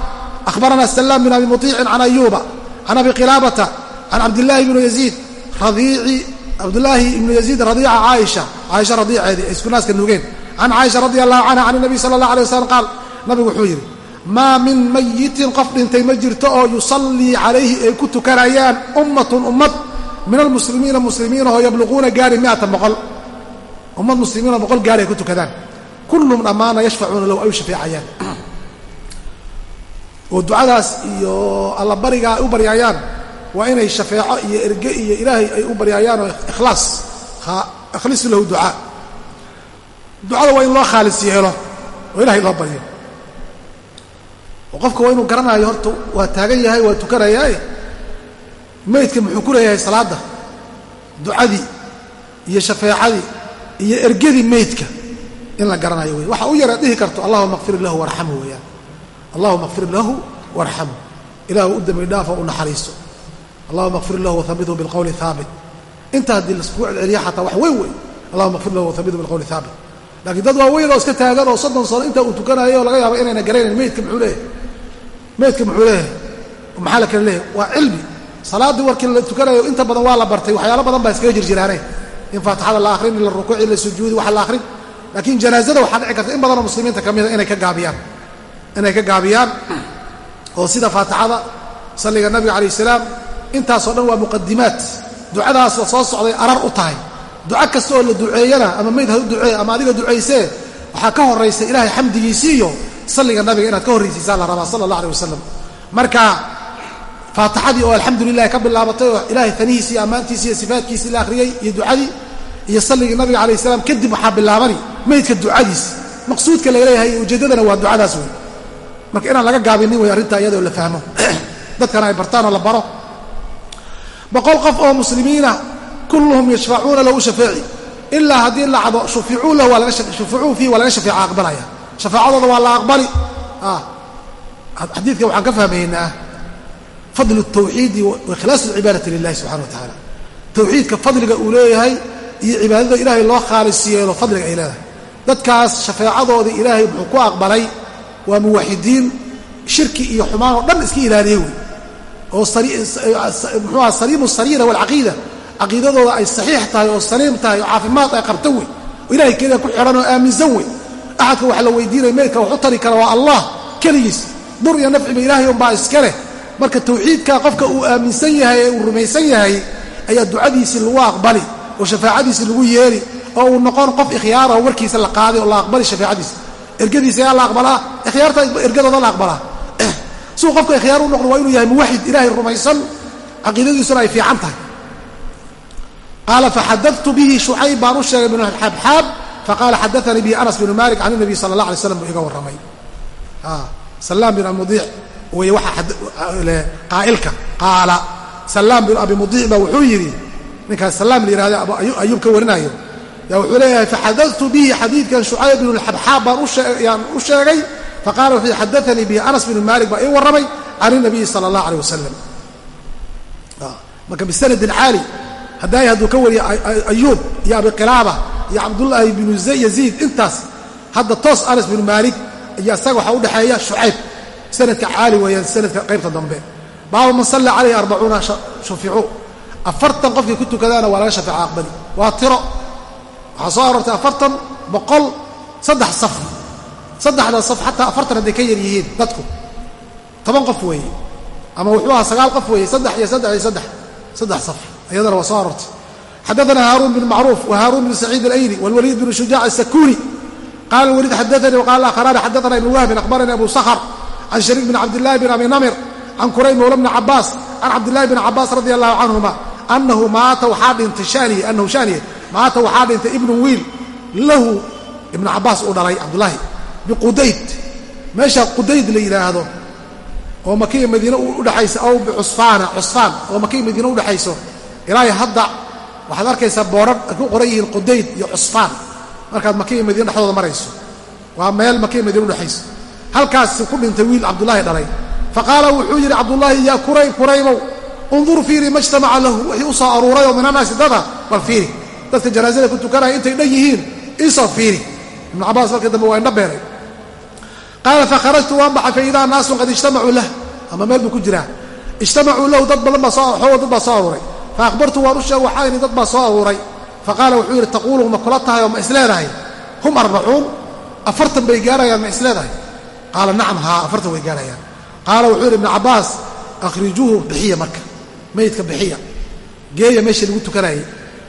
ahbarana salaam bin abi muطiicin can ayuba can abi qilaabata can cabdilaahi bnu yaziid radiici cabdulaahi ibnu yaziid radiica caaisha caaisha radiiceedii isku naaska nugeen can caaisha radi allahu canha can nabiy sala allah alay wasalam qaal nabigu wuxuu yidhi maa min mayitin qof dhintay ma jirto oo yusallii calayhi ay ku tukanayaan ummatun ummad min almuslimiina muslimiinahoo yabluquuna gaari miata boqol ummad muslimiinoo boqol gaari ay ku tukadaan kullum dhammaana yashfacuuna low ay shafeecayaan. Oo ducadaas iyo allabariga ay u baryaayaan waa inay shafeeco iyo erge iyo ilaahay ay u baryaayaan oo ikhlaas ikhlisu lahu ducaa ducada waa in loo khaalis yeelo oo ilahay loo baryo. Oo qofka waa inuu garanayo horta waa taagan yahay waa tukanayaae meydka muxuu ku leeyahay salaadda ducadii iyo shafeecadii iyo ergadii meydka in la garanayo wey waxa u yara dhihi karto allahuma kfir lahu warxamhu weyaan allahuma kfir lahu warxamhu ilahu u dembi dhaafo u naxariiso. Allahuma kfir lahu wahabithu bilqowli haabit inta haddii laiskugu celceliya xataa wax weyn wey allahuma kfir lahu wahabithu bilqowli haabit laakiin dad waaweyn oo iska taagan oo soddon sano inta uu tukanayo laga yaabo inayna garaynayn meydka muxuu leeyahay? Meydka muxuu leeyahay? Maxaa la kale leeyahay? Waa cilmi. Salaaddii warkii la tukanayo inta badan waa la bartay waxyaalo badan baa iskaga jirjiraaneen in faatixada la akhrin ila rukuuci ila sujuudi waxa la akhrin laakiin janaazada waxaa dhici karta in badanoo muslimiinta ka mida inay ka gaabiyaan. Inay ka gaabiyaan oo sida faatixada salliga nabiga calayh salaam intaasoo dhan waa muqadimaat ducadaasoo soo socday arar u tahay. Duco kasta oo la duceeyana ama meyd ha u duceeya ama adiga ducaysee waxaa ka horraysa ilaahay xamdigiisii iyo salliga nabiga inaad ka horraysiisaan la rabaa sala allah aleh wasalam marka faatixadii oo alxamdu lilahi ka bilaabatay oo ilaahay tanihiisi iyo ammaantiisi iyo sifaatkiisii la akhriyey iyo ducadii iyo salligii nabiga calayh salaam kadib waxaa bilaabani meydka ducadiis. Maqsuudka la leeyahay ujeeddadana waa ducadaas wey marka inaan laga gaabinin wey arrintaa iyadoo la fahmo. Dadkana ay bartaanoo la baro. Boqol qof oo muslimiina kulluhum yashfacuuna lahu shafeeci ilaa haddii lacdo shuficuu lahu shuficuu fiihi waa laga shafeeca aqbalaya. Shafaacadooda waa la aqbali. Ah, xadiidka waxaan ka fahmaynaa fadlu tawxiidi waikhlaas alcibaadati lilahi subxana wa tacaala. Tawxiidka fadliga uu leeyahay iyo cibaadada ilaahay loo khaalis yeelo fadliga ay leedahay. Dadkaas shafeecadoodii ilaahay muxuu ku aqbalay waa muwaxidiin shirki iyo xumaan oo dhan iska ilaaliye wey oo muxuuha saliimu sariira walcaqiida caqiidadooda ay saxiix tahay oo saliim tahay oo caafimaad ay qabto wey oo ilahay keliya ku xidhan oo aaminsan wey axadka waxa la weydiinaya meydka wax u tari kara waa allah keligiis. Dur iyo nafciba ilaahay unbaa iska leh. Marka tawxiidka qofka uu aaminsan yahay ee uu rumaysan yahay ayaa ducadiisii lagu aqbali oo shafaacadiisii lagu yeeli oo uu noqon qof ikhyaara warkiisa la qaaday oo la aqbali shafaacadiisa. Ergadiisa ayaa la aqbalaa ikhyaarta ergadooda la aqbalaa siuu qofka ikhyaar u noqdo waa inuu yahay muwaxid ilaahay rumaysan caqiidadiisuna ay fiican tahay. Qaala faxadatu bihi shucayb baan u sheegay bnu xabxaab faqaala xadaanii bihi anas bnu malik can nabiy sala allah alay slam buu iga warramay. Salaam bin amudiic wey waxa qaa'ilka qaala salaam bin abi mudiic baa wuxuu yidhi ninkaas salaam la yihahdo ayuub ka warinayo. Yaa wuxuu leeyahay faxadatu bihi xadiidkan shucayb binu lxabxaab baan yaan u sheegay. Faqala wuxuu xadaanii bihi anas binu maalik baa ii warramay can inabiyi sala allah aleyh wasalam marka bisanadin caali haddaay hadduu ka wariya ayuub iyo abi qilaaba iyo cabdullaahi binu yaziid intaas hadda toos anas binu maalik iyo isaga waxaa udhexeeya shucayb. Sanadka caali weeyaan sanadka qaybta dambe. Baaba man salla calayhi arbacuuna shuficuu afartan qofkii ku tukadaana waa laga shafeeca aqbali. Waa tiro. Waxaa soo aroortay afartan boqol saddex saf. Saddexda saf xataa afartan hadday ka yar yihiin dadku. Toban qof weeye. Ama wuxuu ahaa sagaal qof weeye. Saddex iyo saddex iyo saddex. Saddex saf. Iyadana waa soo aroortay. Xadaana haaruun bn macruuf wa haaruun bn saciid alayli wاlwaliid bn shujaac asakuni qala waliid xadaanii wqala akharaani xadaana ibn wahbin akhbarani abu sakhr can shariik bn cabdillahi bn abi namir can kurayb mawla bni cabaas can cabdillahi bn cabaas radi allahu canhuma anahu maata waxaa dhintay shaniye anahu shaniye maata waxaa dhintay ibnu wiil lahu ibnu cabaas uu dhalay cabdullaahi biqudayd meesha qudayd la yidhaahdo oo makiya madiine udhexaysa aw bicusfaana cusfaan oo makiya madiine udhexayso ilaahay hadda waxaad arkaysaa boorar ay ku qoran yihiin qudayd iyo cusfaan markaad makiya madiine dhexdooda marayso waa meel makiya madiine udhexayso halkaas ku dhintay wiil cabdullaahi dhalay faqaala wuxuu yidhi cabdullaahi yaa kurayb kuraybow undur fiiri ma jtamaca lahu wixii u soo aruuray oo min annaasi dada bal fiiri dadka janaasada ku tukanaya intay dhan yihiin isoo fiiri ibnu cabaas markii dambe waa indha beeray qaala fakharajtu waan baxay faidaa naasun qad ijtamacuu lah ama meel buu ku jiraa ijtamacuu lahu dad badan baa soo dad baa soo aruuray fa akhbartu waan u sheeg waxaa ini dad baa soo aruuray faqaala wuxuu yidhi taquulu ma kula tahay oo ma isleedahay hum arbacuun afartan bay gaarayaan ma isleedahay qaala qaala marka maydka bixiya. Geeya meeshii lagu tukanayay.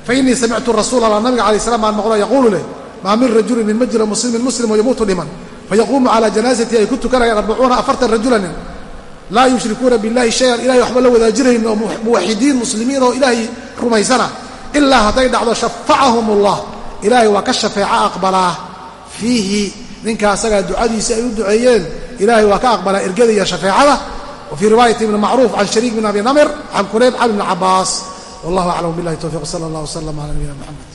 Fa innii samictu rasuul allah nabiga alay slam baan maqlo yaquulu leh maa min rajulin nin ma jiro muslimin muslim oo yamuutu dhiman fayaquumu calaa janaasati ay ku tukanayaan arbacuuna afartan rajulanin laa yushrikuuna billahi shayan ilahay waxba la wadaajinayn oo muwaxidiin muslimiin oo ilaahay rumaysana ilaa hadday dhacdo shafacahum allah ilaahay waa ka shafeeco aqbalaa. Fiihi ninka asagaa ducadiisi ay u duceeyeen ilaahay waa ka aqbalaa ergada iyo shafeecada wa fii riwaayati ibni macruuf can shariik bin abi namir can kurayb can ibni cabaas wallahu aclam billahi towfiq sala allah wslam cala nabiyina moxamed